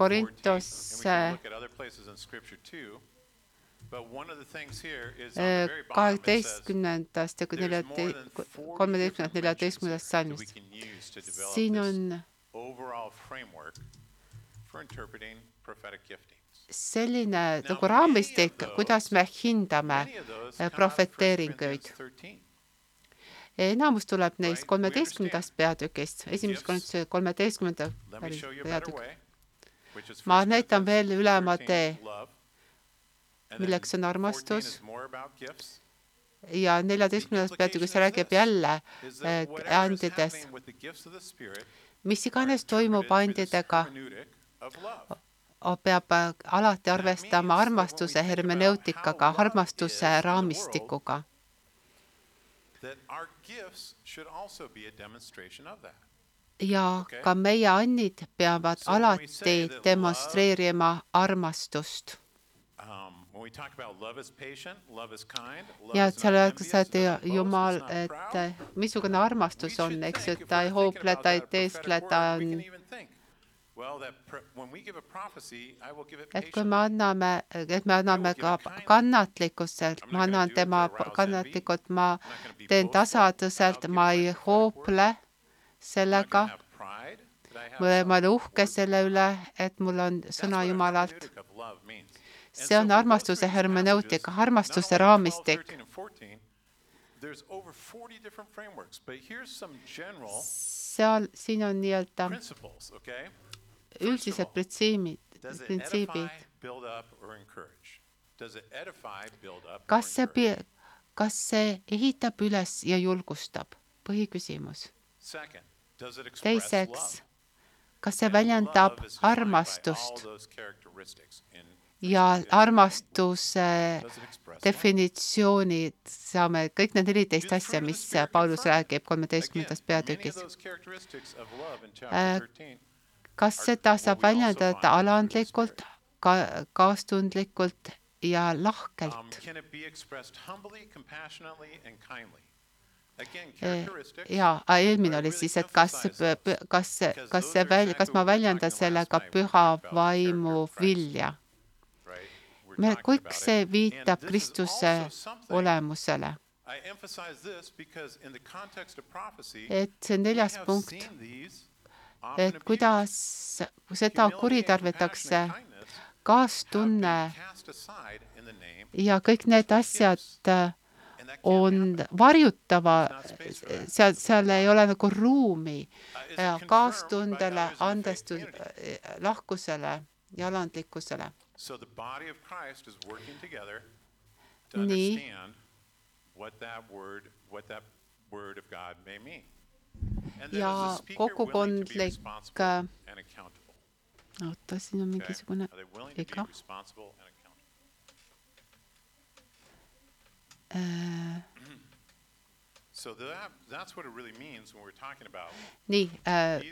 and kaheteistkümnendast ja neljate- than 40 kolmeteistkümnendast, neljateistkümnendast salmist. siin on overall framework for interpreting prophetic giftings. selline nagu raamistik kuidas me hindame äh, come out of 1 profeteeringuid. Corinthians 13. enamus tuleb neist kolmeteistkümnendast peatükist, esimesest. Korintuse kolmeteistkümnenda peatükk. Ma 1 näitan veel ülema 13, tee. Milleks on 14 armastus ja neljateistkümnendas peatükis räägib jälle eh, andidest. mis iganes toimub andidega, peab äh, alati arvestama armastuse hermeneutikaga, armastuse raamistikuga. Ja ka meie annid peavad alati demonstreerima armastust. Um, when we talk about love is patient, love is kind, love ja et seal öeldakse, et Jumal, et äh, missugune armastus on, eks ju, if ta ei about ta ei prophetic ta on et kui me anname, et me anname ka kannatlikkuselt, ma annan tema kannatlikult, ma teen tasadõselt, ma ei not sellega. ma olen uhke selle üle, et mul on sõna Jumalalt. See on armastuse hermeneutika, armastuse not only 12, raamistik. 13, and 14, There's over 40 different frameworks, but here's some general seal, siin on nii-öelda üldised it printsiibid. kas see, kas see ehitab üles ja julgustab? põhiküsimus. Teiseks, kas see väljendab armastust ja armastuse definitsioonid saame kõik need neliteist asja, mis Paulus räägib kolmeteistkümnendas peatükis. Äh, chapter 13 kas seda saab väljendada alandlikult, ka kaastundlikult ja Um, lahkelt? Eh, characteristics. ja eelmine oli siis, et kas, kas, kas see väl-, kas ma väljendan sellega püha vaimu vilja? me, kõik see it. viitab Kristuse olemusele. Et see neljas punkt, often et kuidas seda have kaastunne ja kõik need asjad äh, on varjutava seal, seal ei ole nagu ruumi Uh, by kaastundele, andestus community?, lahkusele ja alandlikkusele. So the body of Christ is working together to Nii. understand what that word, what that word of God may mean. And then Ja is the speaker willing to be kogukondlik, responsible äh, and accountable? oota, siin on Okay? mingisugune Are they willing to be viga responsible nii äh,,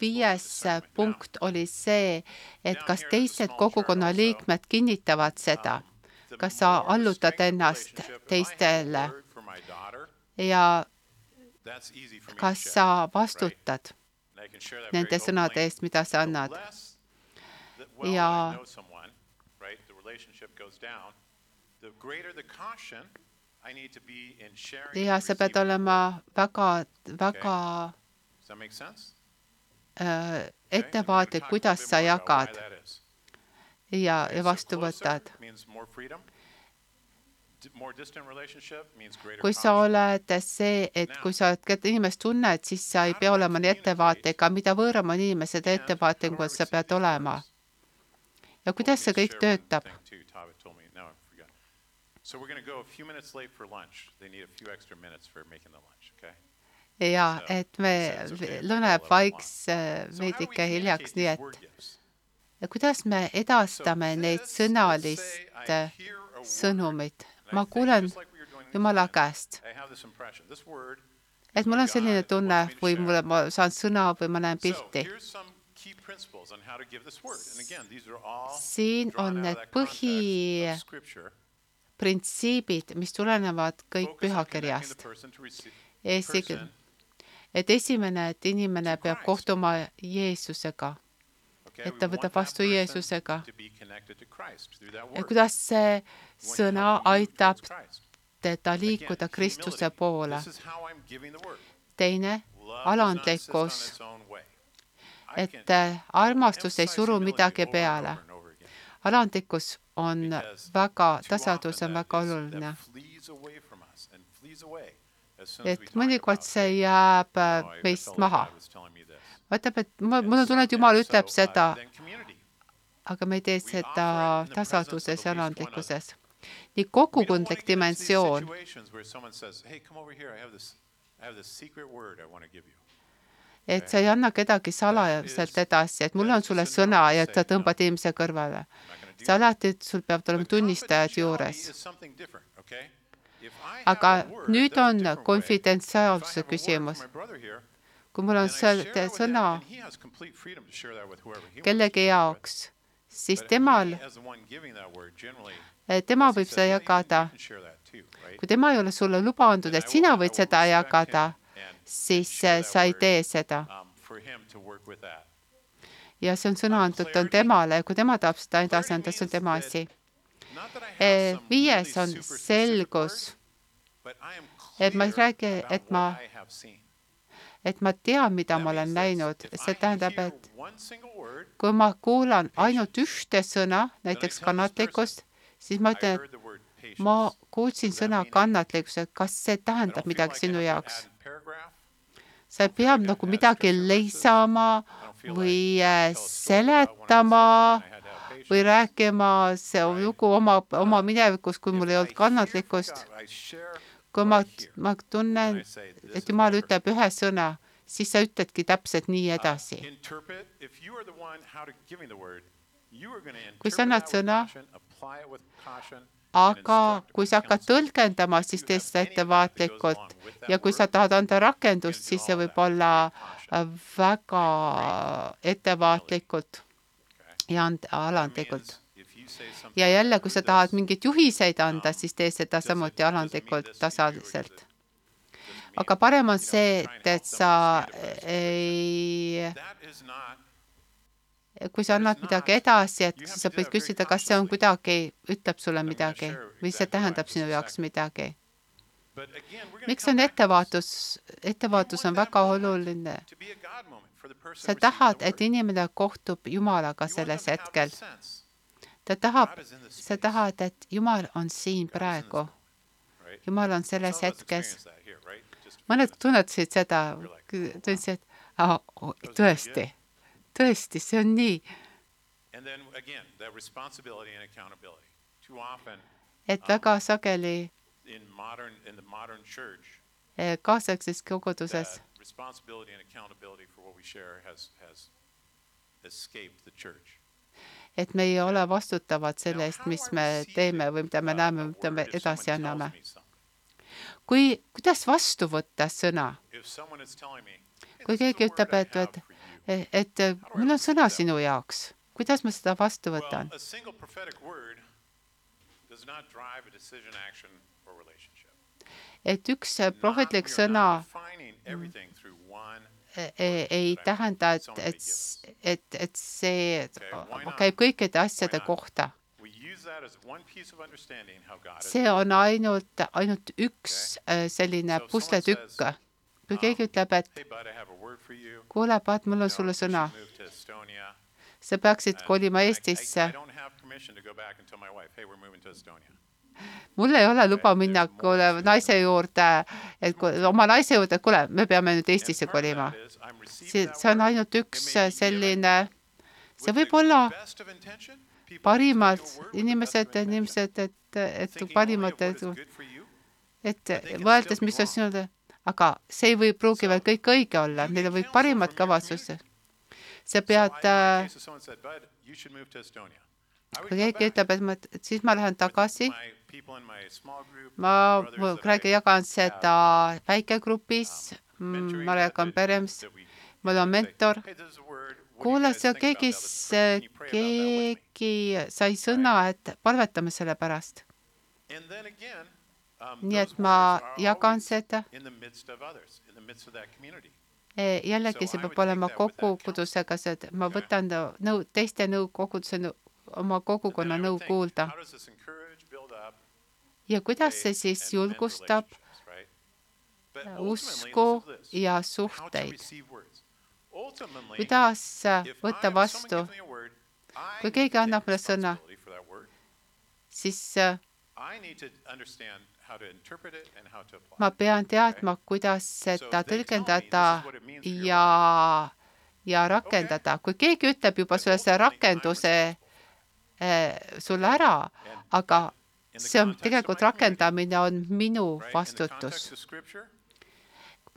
viies. Now, punkt oli see, et kas teised kogukonna liikmed kinnitavad seda, the kas sa allutad ennast teistele ja kas sa vastutad nende sõnade eest, mida sa annad. Ja- Ja sa pead olema väga, väga Does that make sense? äh, ettevaatlik, kuidas sa jagad. ja, ja vastu võtad. Kui sa oled see, et kui sa oled inimest tunned, siis sa ei pea olema nii ettevaatlik, aga mida võõram on inimene, seda ettevaatlikum sa pead olema? ja kuidas see kõik töötab. So we're going to go a few minutes late for lunch. They need a few extra minutes for making the lunch, okay? ja et me so it's okay if we lõne go a little paiks So how do we veidike hiljaks, nii et kuidas me edastame neid sõnalist äh, sõnumit. ma kuulen Jumala käest, et mul on selline tunne või mulle, ma saan sõna või ma näen pilti. siin on need põhi. printsiibid, mis tulenevad kõik pühakirjast. person to receive, Esi- person, et esimene, et inimene peab kohtuma Jeesusega. Et ta võtab vastu Jeesusega. ja kuidas see sõna aitab teda liikuda Kristuse poole. Teine, alandlikkus, et äh, armastus ei suru midagi peale over and over again. Alandlikkus on väga, often on väga oluline. et mõnikord see jääb äh, Oh, I- I meist maha. This. mõtleb, et mul on tunne, et Jumal ütleb uh, seda aga me ei tee seda tasanduses ja alandlikkuses. nii kogukondlik dimensioon et sa ei anna kedagi salajaselt edasi, et mul on sulle sõna ja et sa tõmbad inimese kõrvale. sa alati, sul peavad olema tunnistajad juures. aga nüüd on konfidentsiaalsuse küsimus. kui mul on see sõna kellegi jaoks, siis temal, tema võib seda jagada. kui tema ei ole sulle luba andnud, et sina võid seda jagada siis sa ei tee seda. ja see on sõna antud on temale kui tema tahab seda edasi anda, see on tema asi. viies on selgus. et ma ei räägi, et ma, et ma tean, mida ma olen näinud, see tähendab, et kui ma kuulan ainult ühte sõna, näiteks kannatlikkust, siis ma ütlen, et ma kuulsin sõna kannatlikkus, et kas see tähendab midagi sinu jaoks sa pead nagu midagi leisama või äh, seletama või rääkima see lugu oma, oma minevikust, kui mul ei olnud kannatlikkust. kui ma, ma tunnen, et Jumal ütleb ühe sõna, siis sa ütledki täpselt nii edasi. kui sa annad sõna, aga kui sa hakkad tõlgendama, siis tee seda ettevaatlikult ja kui sa tahad anda rakendust, siis see võib olla väga ettevaatlikult ja alandlikult. ja jälle, kui sa tahad mingeid juhiseid anda, siis tee seda samuti alandlikult, tasaliselt. aga parem on see, et, et sa ei kui sa annad midagi edasi, et siis sa võid küsida, kas see on kuidagi, ütleb sulle midagi või see tähendab sinu jaoks midagi. miks on ettevaatus, ettevaatus on väga oluline. sa tahad, et inimene kohtub Jumalaga selles hetkel. ta tahab, sa tahad, et Jumal on siin praegu. Jumal on selles hetkes. mõned tunnetasid seda, tundsid, et oh, tõesti tõesti, see on nii. et väga sageli eh, kaasaegses koguduses et me ei ole vastutavad selle eest, mis me teeme või mida me näeme, mida me edasi anname. kui, kuidas vastu võtta sõna? kui keegi ütleb, et, et et mul on sõna sinu jaoks, kuidas ma seda vastu võtan? et üks prohvetlik sõna ei, tähenda, et, et, et, et see käib kõikide asjade kohta. see on ainult, ainult üks selline pusletükk kui keegi ütleb, et kuule, Pat, mul on sulle sõna. sa peaksid kolima Eestisse. mul ei ole luba minna kuule naise juurde, et oma naise juurde, et kuule, me peame nüüd Eestisse kolima. see, see on ainult üks selline, see võib olla parimad inimesed, inimesed, et, et parimad, et, et mõeldes, mis on sinu aga see ei või pruugi veel kõik õige olla, neil võib parimad kavatsused. sa pead äh, kui keegi ütleb, et ma, siis ma lähen tagasi, ma praegu jagan seda väikegrupis, ma jagan perems, mul on mentor. kuule, see keegi, keegi sai sõna, et palvetame selle pärast nii et ma jagan seda. E, jällegi, see peab olema kogudusega, see, ma võtan nõu, teiste nõu, koguduse nõu, oma kogukonna nõu kuulda. ja kuidas see siis julgustab usku ja suhteid? kuidas võtta vastu? kui keegi annab mulle sõna, siis ma pean teadma, kuidas seda tõlgendada ja, ja rakendada. kui keegi ütleb juba sulle selle rakenduse eh, sulle ära, aga see on tegelikult rakendamine on minu vastutus.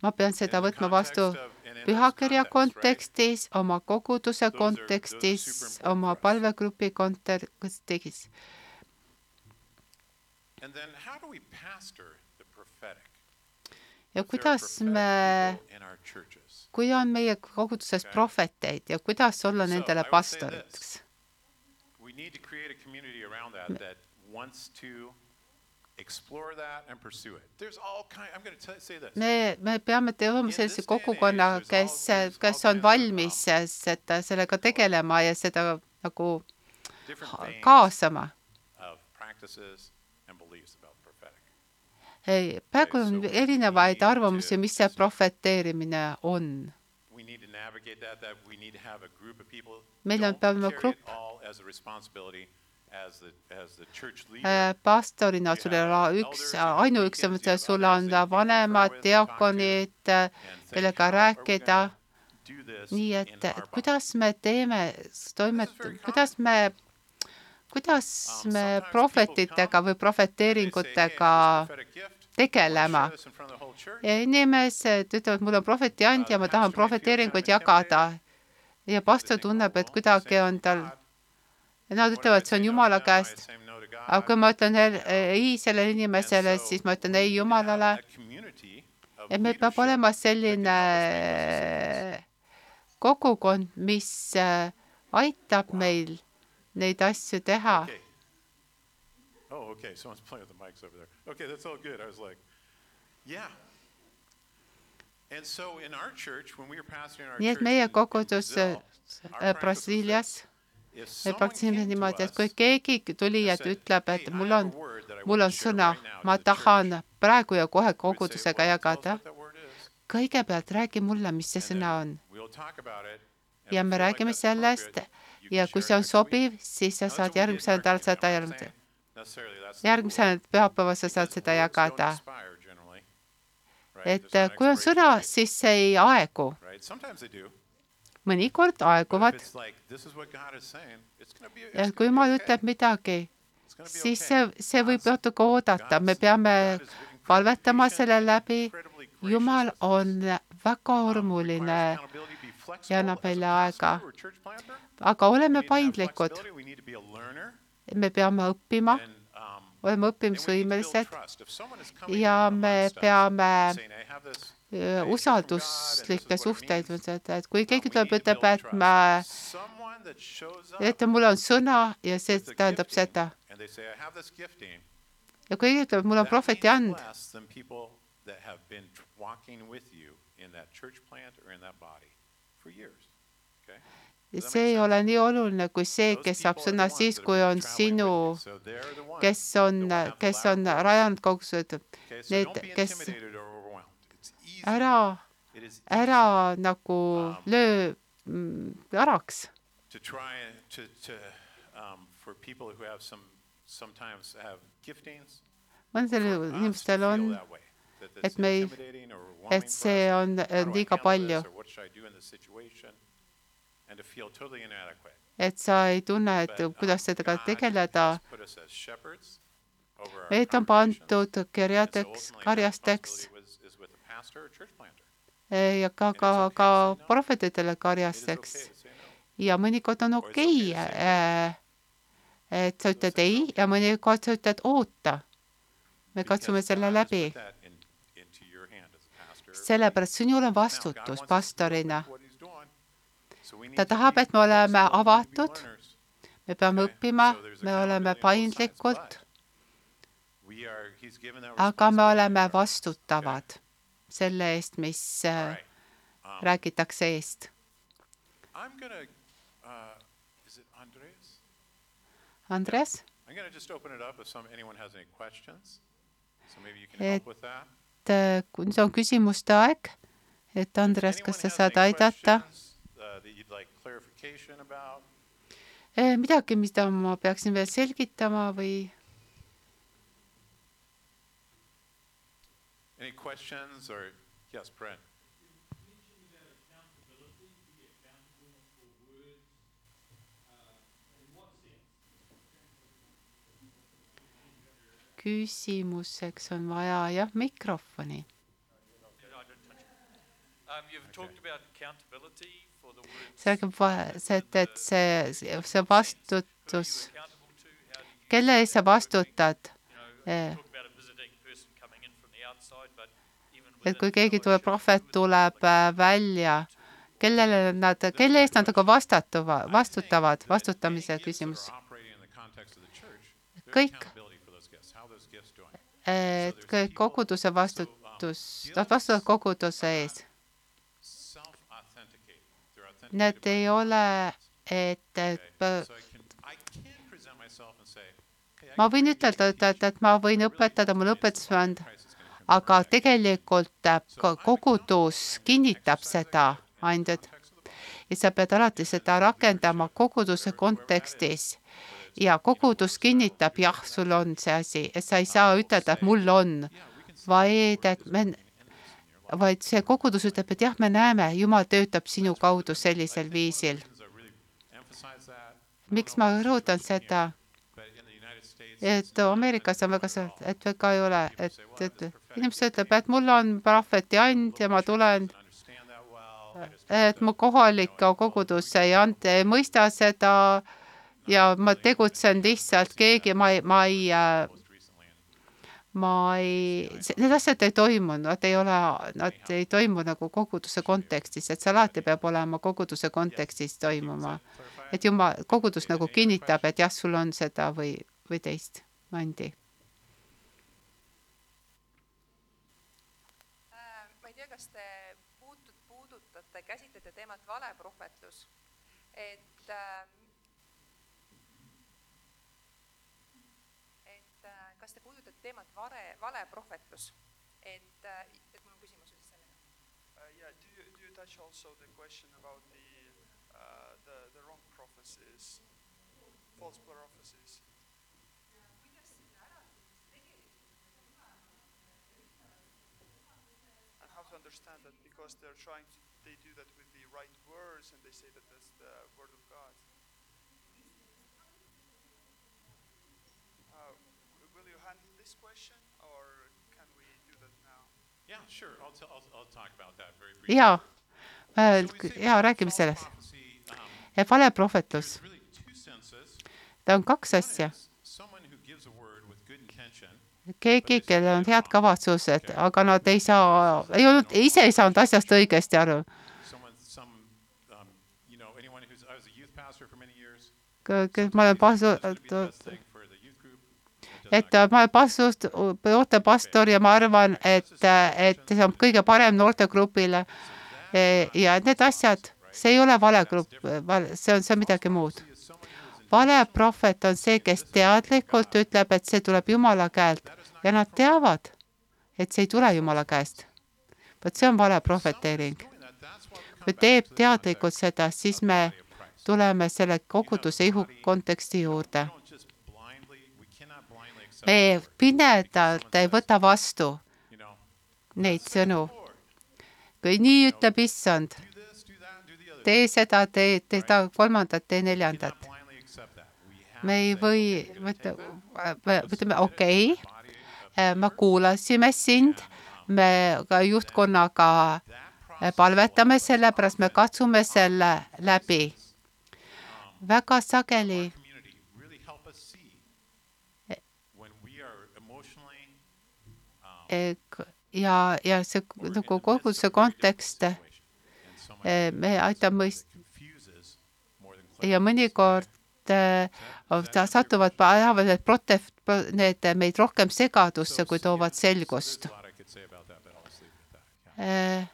ma pean seda võtma vastu pühakirja kontekstis, oma koguduse kontekstis, oma palvegrupi kontekstis. And then how do we pastor the prophetic? Ja kuidas me, kui on meie koguduses prohveteid ja kuidas olla nendele pastoriks? We need to create a community around that that wants to explore that and pursue it. There's all kind, I'm going to say this. me, me peame In sellise kogukonna, kes, kes on valmis seda, sellega tegelema ja seda nagu kaasama. Ei, praegu on erinevaid arvamusi, mis see prohveteerimine on. Meil on- carry grupp. Äh, pastorina sul ei ole üks, ainuüksi, sul on vanemad, diakonid, think, kellega rääkida. nii et kuidas me teeme, toimet- kuidas me, kuidas Um, me prohvetitega või And they say, "Hey, I have profeteeringutega this prophetic gift. tegelema. Share this in front of the whole church." ja inimesed ütlevad, mul on prohveti and ja ma tahan prohveteeringuid jagada. ja pastor tunneb, et kuidagi on tal, nad ütlevad, see on Jumala käest. aga kui ma ütlen ei sellele inimesele, siis ma ütlen ei Jumalale. et meil peab olema selline kogukond, mis äh, aitab meil neid asju teha. Oh, okay. Someone's playing with the mics over there. Okay, that's all good. I was like, yeah. And so in our church, when we were pastoring our nii et meie kogudus äh, Brasiilias, this. If me someone praktisime came to niimoodi, et kui keegi tuli ja said, ütleb, "Hey, et mul on, mul on sõna ma tahan church," praegu ja kohe kogudusega "Well, tell us jagada, what that word is." kõigepealt räägi mulle, mis see sõna on. ja me räägime sellest ja kui see on sobiv, siis sa saad järgmisel nädalal seda the järgmisel pühapäeval sa saad seda jagada. et not kui on sõna, siis see ei aegu. mõnikord aeguvad ja kui Jumal ütleb midagi, siis see, see võib natuke oodata, me peame palvetama selle läbi. Jumal on väga armuline, ja annab meile aega. aga oleme paindlikud, me peame õppima, um, oleme õppimisvõimelised ja me peame and saying, "I have this öö, I hear from God usalduslikke suhteid, means." et, kui No, keegi tuleb, ütleb, et ma, et mul on sõna ja see tähendab seda. ja kui keegi ütleb, mul on prohveti and, that have been walking with you in that church plant or in that body see ei ole nii oluline kui see, kes saab sõna siis, kui on sinu, kes on, kes on rajanud kogudused, need, kes ära, ära nagu löö äraks. to try and to, to um, for people who have some sometimes have giftings. mõnedel inimestel on, et me ei- et see on I liiga palju, et sa ei tunne, et um, kuidas sellega tegeleda. meid on pandud our karjasteks. eh, ja ka, ka, ka prohvetitele karjasteks. ja mõnikord on okei okay okay, et sa ütled ei ja mõnikord sa ütled oota. me katsume selle läbi. put that in- into your hand as a pastor. Sellepärast sinul on vastutus pastorina. ta tahab, et me oleme avatud, me peame õppima, me oleme paindlikud, aga me oleme vastutavad selle eest, mis äh. Um, räägitakse eest. Uh, Andres? Andres, I'm gonna just open it up if some, anyone has any questions. So maybe you can Et- help with that. Et kui nüüd on küsimuste aeg, et Andres, kas sa saad aidata? Uh? Eh, midagi, mida ma peaksin veel selgitama või? Any questions or, yes, Brent? Küsimuseks on vaja jah mikrofoni. Um, you've talked about accountability for the words. see räägib et, et see, see vastutus, kelle eest sa vastutad, even et kui keegi tuleb, prohvet tuleb äh, välja, kellele nad, kelle eest nad aga vastutava, vastutavad, vastutamise küsimus. Kõik. Et koguduse vastutus, nad vastutavad koguduse ees. Need ei ole, et, et ma võin ütelda, et, et, et ma võin õpetada, mul õpetusvand, aga tegelikult äh, ko- kogudus kinnitab seda ainult, et sa pead alati seda rakendama koguduse kontekstis ja kogudus kinnitab, jah, sul on see asi, sa ei saa ütelda, et mul on, vaid et me, vaid see kogudus ütleb, et jah, me näeme, Jumal töötab sinu kaudu sellisel viisil. miks ma rõhutan seda, et Ameerikas on väga see, et väga ei ole, et, et inimesed ütleb, et mul on prohveti and ja ma tulen, et mu kohalik kogudus ei anta, ei mõista seda ja ma tegutsen lihtsalt, keegi, ma ei, ma ei äh, ma ei, need asjad ei toimu, nad ei ole, nad ei toimu nagu koguduse kontekstis, et see alati peab olema koguduse kontekstis toimuma. et jumal, kogudus nagu kinnitab, et jah, sul on seda või, või teist. Andi. Äh, kas te puutut- puudutate, käsitlete teemat valeprohvetlus, et äh, teemat vale, et, äh, et mul on küsimus sellega. Uh, yeah, do you, do you touch also the question about the, uh, the, the wrong prophecies, false prophecies? And how to understand that because they're trying to, they do that with the right words and they say that that's the word of God. This question or can we do that now? Yeah, sure, I'll tell, I'll, I'll talk about that very briefly. jaa, say jaa, räägime sellest. um, senses. ta on kaks asja. keegi, kellel on head kavatsused, aga nad ei saa, ei olnud, ise ei saanud asjast õigesti aru. um, you know, anyone who's, I was a youth pastor for many years. ma olen pasu-, et äh, ma pastust, noortepastor ja ma arvan, et, et see on kõige parem noortegrupile. ja need asjad, see ei ole vale grupp, see on, see on midagi muud. vale prohvet on see, kes teadlikult ütleb, et see tuleb Jumala käelt ja nad teavad, et see ei tule Jumala käest. vot see on vale prohveteering. kui teeb teadlikult seda, siis me tuleme selle koguduse ihu konteksti juurde. don't just blindly, we cannot blindly accept, me pimedalt ei võta vastu neid sõnu. kui nii ütleb issand, tee seda, tee, seda kolmandat, tee neljandat. Me ei või that. ütleme okei okay, me kuulasime sind, me ka juhtkonnaga palvetame selle pärast, me katsume selle läbi. väga sageli community really help us see when we are emotionally eh, k- ja, ja see nagu kogu see kontekst, eh, me aitame mõist- ja mõnikord eh, sa- satuvad, ajavad need protest, need meid rohkem segadusse, kui toovad selgust. Eh,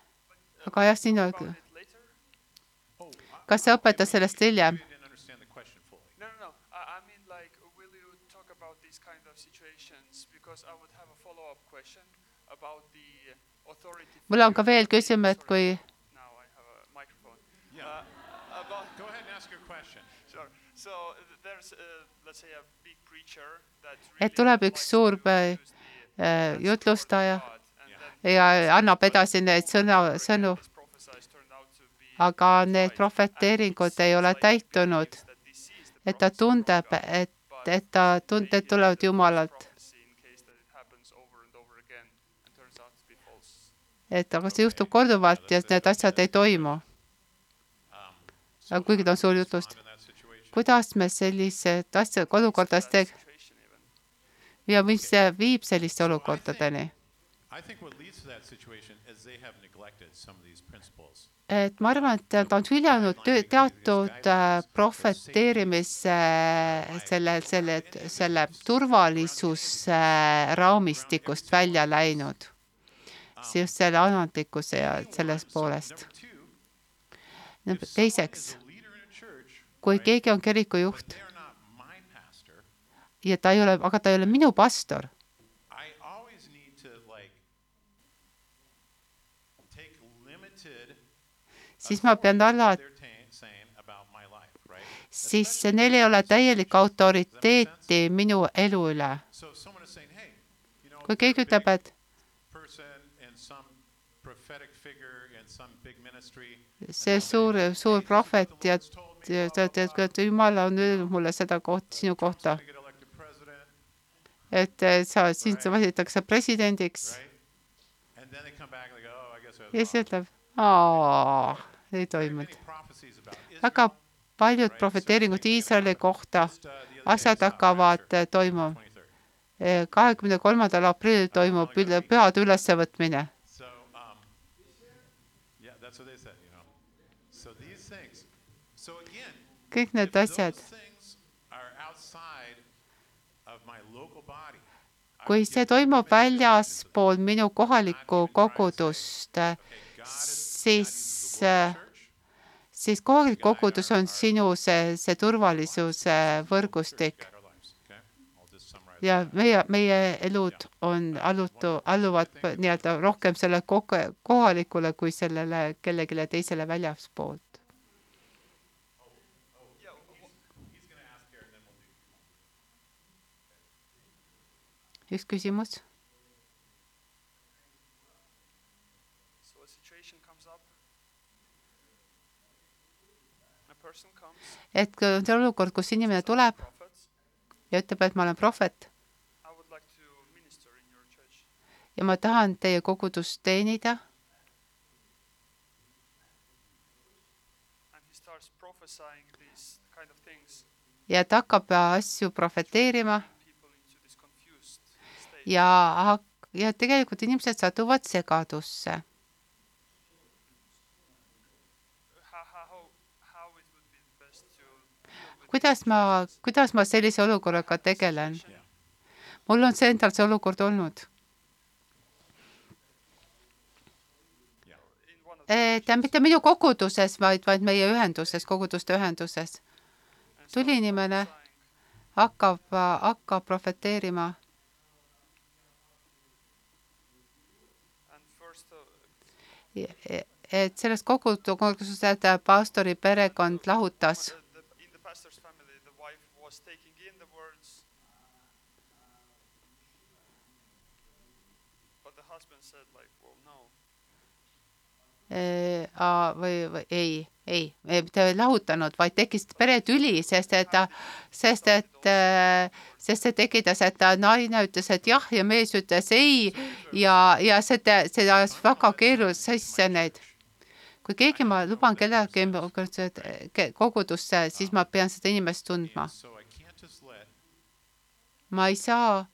aga jah, siin on? Oh, kas sa õpetad sellest hiljem? I didn't understand the question fully. No, no, no. I, I mean, like, will you talk about these kind of situations? Because I would have a follow-up question about the authority. Mul on ka veel küsimus, et kui. Uh, uh, Et tuleb üks suur, eh, that's jutlustaja ja annab edasi neid sõna, sõnu, aga need prohveteeringud ei ole täitunud. et ta tundeb, et, et ta tund-, et tulevad Jumalalt. prophecy in case be false. Et aga see juhtub korduvalt ja need asjad ei toimu, kuigi ta on suur jutlust. Kuidas me sellised asjad, situation even. ja mis viib selliste olukordadeni? Et ma arvan, et ta on hüljanud teatud äh, prohveteerimise selle, selle, selle turvalisuse raamistikust välja läinud. See just selle annatlikkuse ja sellest poolest. Teiseks, kui keegi on kiriku but juht they are not my pastor, ja ta ei ole, aga ta ei ole minu pastor, siis ma pean alati, siis neil ei ole täielikku autoriteeti minu elu üle. Kui keegi ütleb, et see suur, suur prohvet ja ta ütleb, et jumal on öelnud mulle seda koht, sinu kohta. et eh, sa, sind valitakse presidendiks. Oh, ja siis ütleb, aa, ei toimunud. Väga paljud profeteeringud Iisraeli kohta, uh, asjad hakkavad eh, toimuma. 23rd. kahekümne kolmandal aprillil toimub üle- pühade ülesvõtmine. So, um, yeah, that's what they said, you know. So these things, so again, kõik need asjad, kui see toimub väljaspool minu kohalikku kogudust, siis, siis kohalik kogudus on sinu see, see turvalisuse võrgustik guide our lives, okay? I'll just summarize ja meie, meie elud on allutu, alluvad nii-öelda rohkem selle kohalikule kui sellele kellelegi teisele väljaspoolt. Üks küsimus, so a situation comes up. A person comes, et kui on see olukord, kus inimene tuleb ja ütleb, et ma olen prohvet I would like to minister in your church. Ja ma tahan teie kogudust teenida ja ta hakkab asju profeteerima ja, ja tegelikult inimesed satuvad segadusse. Kuidas ma, kuidas ma sellise olukorraga tegelen? mul on see endal see olukord olnud. in one of the et mitte minu koguduses, vaid, vaid meie ühenduses, koguduste ühenduses. tuli inimene hakkab, hakkab uh, et sellest kogudusest pastori perekond lahutas the, the, in the pastor's family, the wife was taking in the words. But the husband said like, well, no. Ee, aa, või, või ei, ei, mitte lahutanud, vaid tekkis peretüli, sest et ta, sest et, sest see tekitas, et ta naine ütles, et jah ja mees ütles ei ja, ja see ajas väga keerulisse sisse neid. kui keegi, ma luban kellelegi ke- kogudusse, siis ma pean seda inimest tundma. Ma ei saa.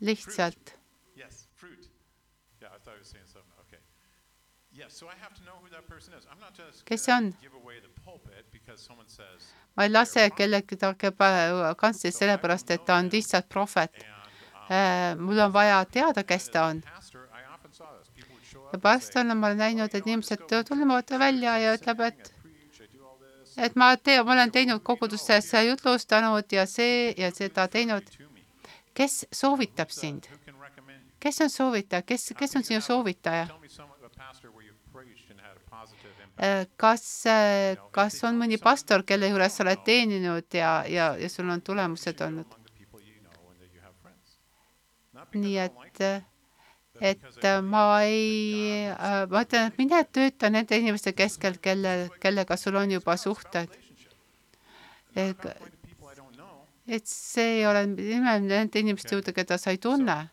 Lihtsalt, Yes, fruit. Yeah, I thought I was saying something, okay. Yeah, so I have to know who that person is. I'm not just Kes see on? ma ei lase kellelgi kantslist sellepärast, et ta on lihtsalt prohvet. um, mul on vaja teada, kes ta on. ja pastorina ma olen näinud, et inimesed tulevad välja ja ütleb, et et ma teen, ma olen teinud kogudustes jutlustanud ja see ja seda teinud. Kes soovitab sind? Recommend you? kes on soovitaja, kes, kes on sinu soovitaja? kas, kas on mõni pastor, kelle juures sa oled teeninud ja, ja, ja sul on tulemused olnud? nii et, but et ma ei, ma ütlen, et mine tööta nende inimeste keskel, kelle, kellega sul on juba suhted. et see ei ole nimelt nende inimeste juurde, keda sa ei tunne.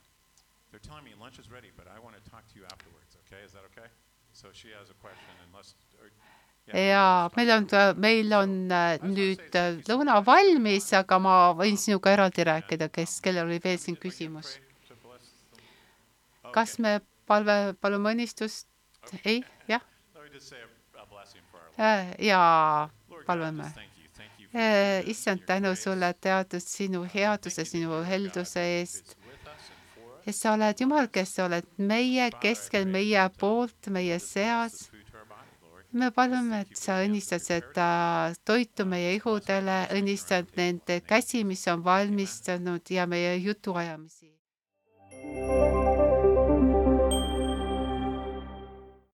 They're telling me lunch is ready, but I want to talk to you afterwards, okay? Is that okay? So she has a question unless, or, ja meil on, meil on äh, nüüd äh, lõuna valmis, aga ma võin sinuga eraldi rääkida, kes, kellel oli veel siin küsimus. kas me palve, palume õnnistust? ei, jah? Äh, Eh, your issand, tänu sulle teadus sinu headuse, sinu helduse eest. ja sa oled Jumal, kes sa oled meie keskel, meie poolt, meie seas. the food to our body, Lord. Me palume, et sa õnnistad seda toitu meie ihudele, õnnistad nende käsi, mis on valmistanud ja meie jutuajamisi.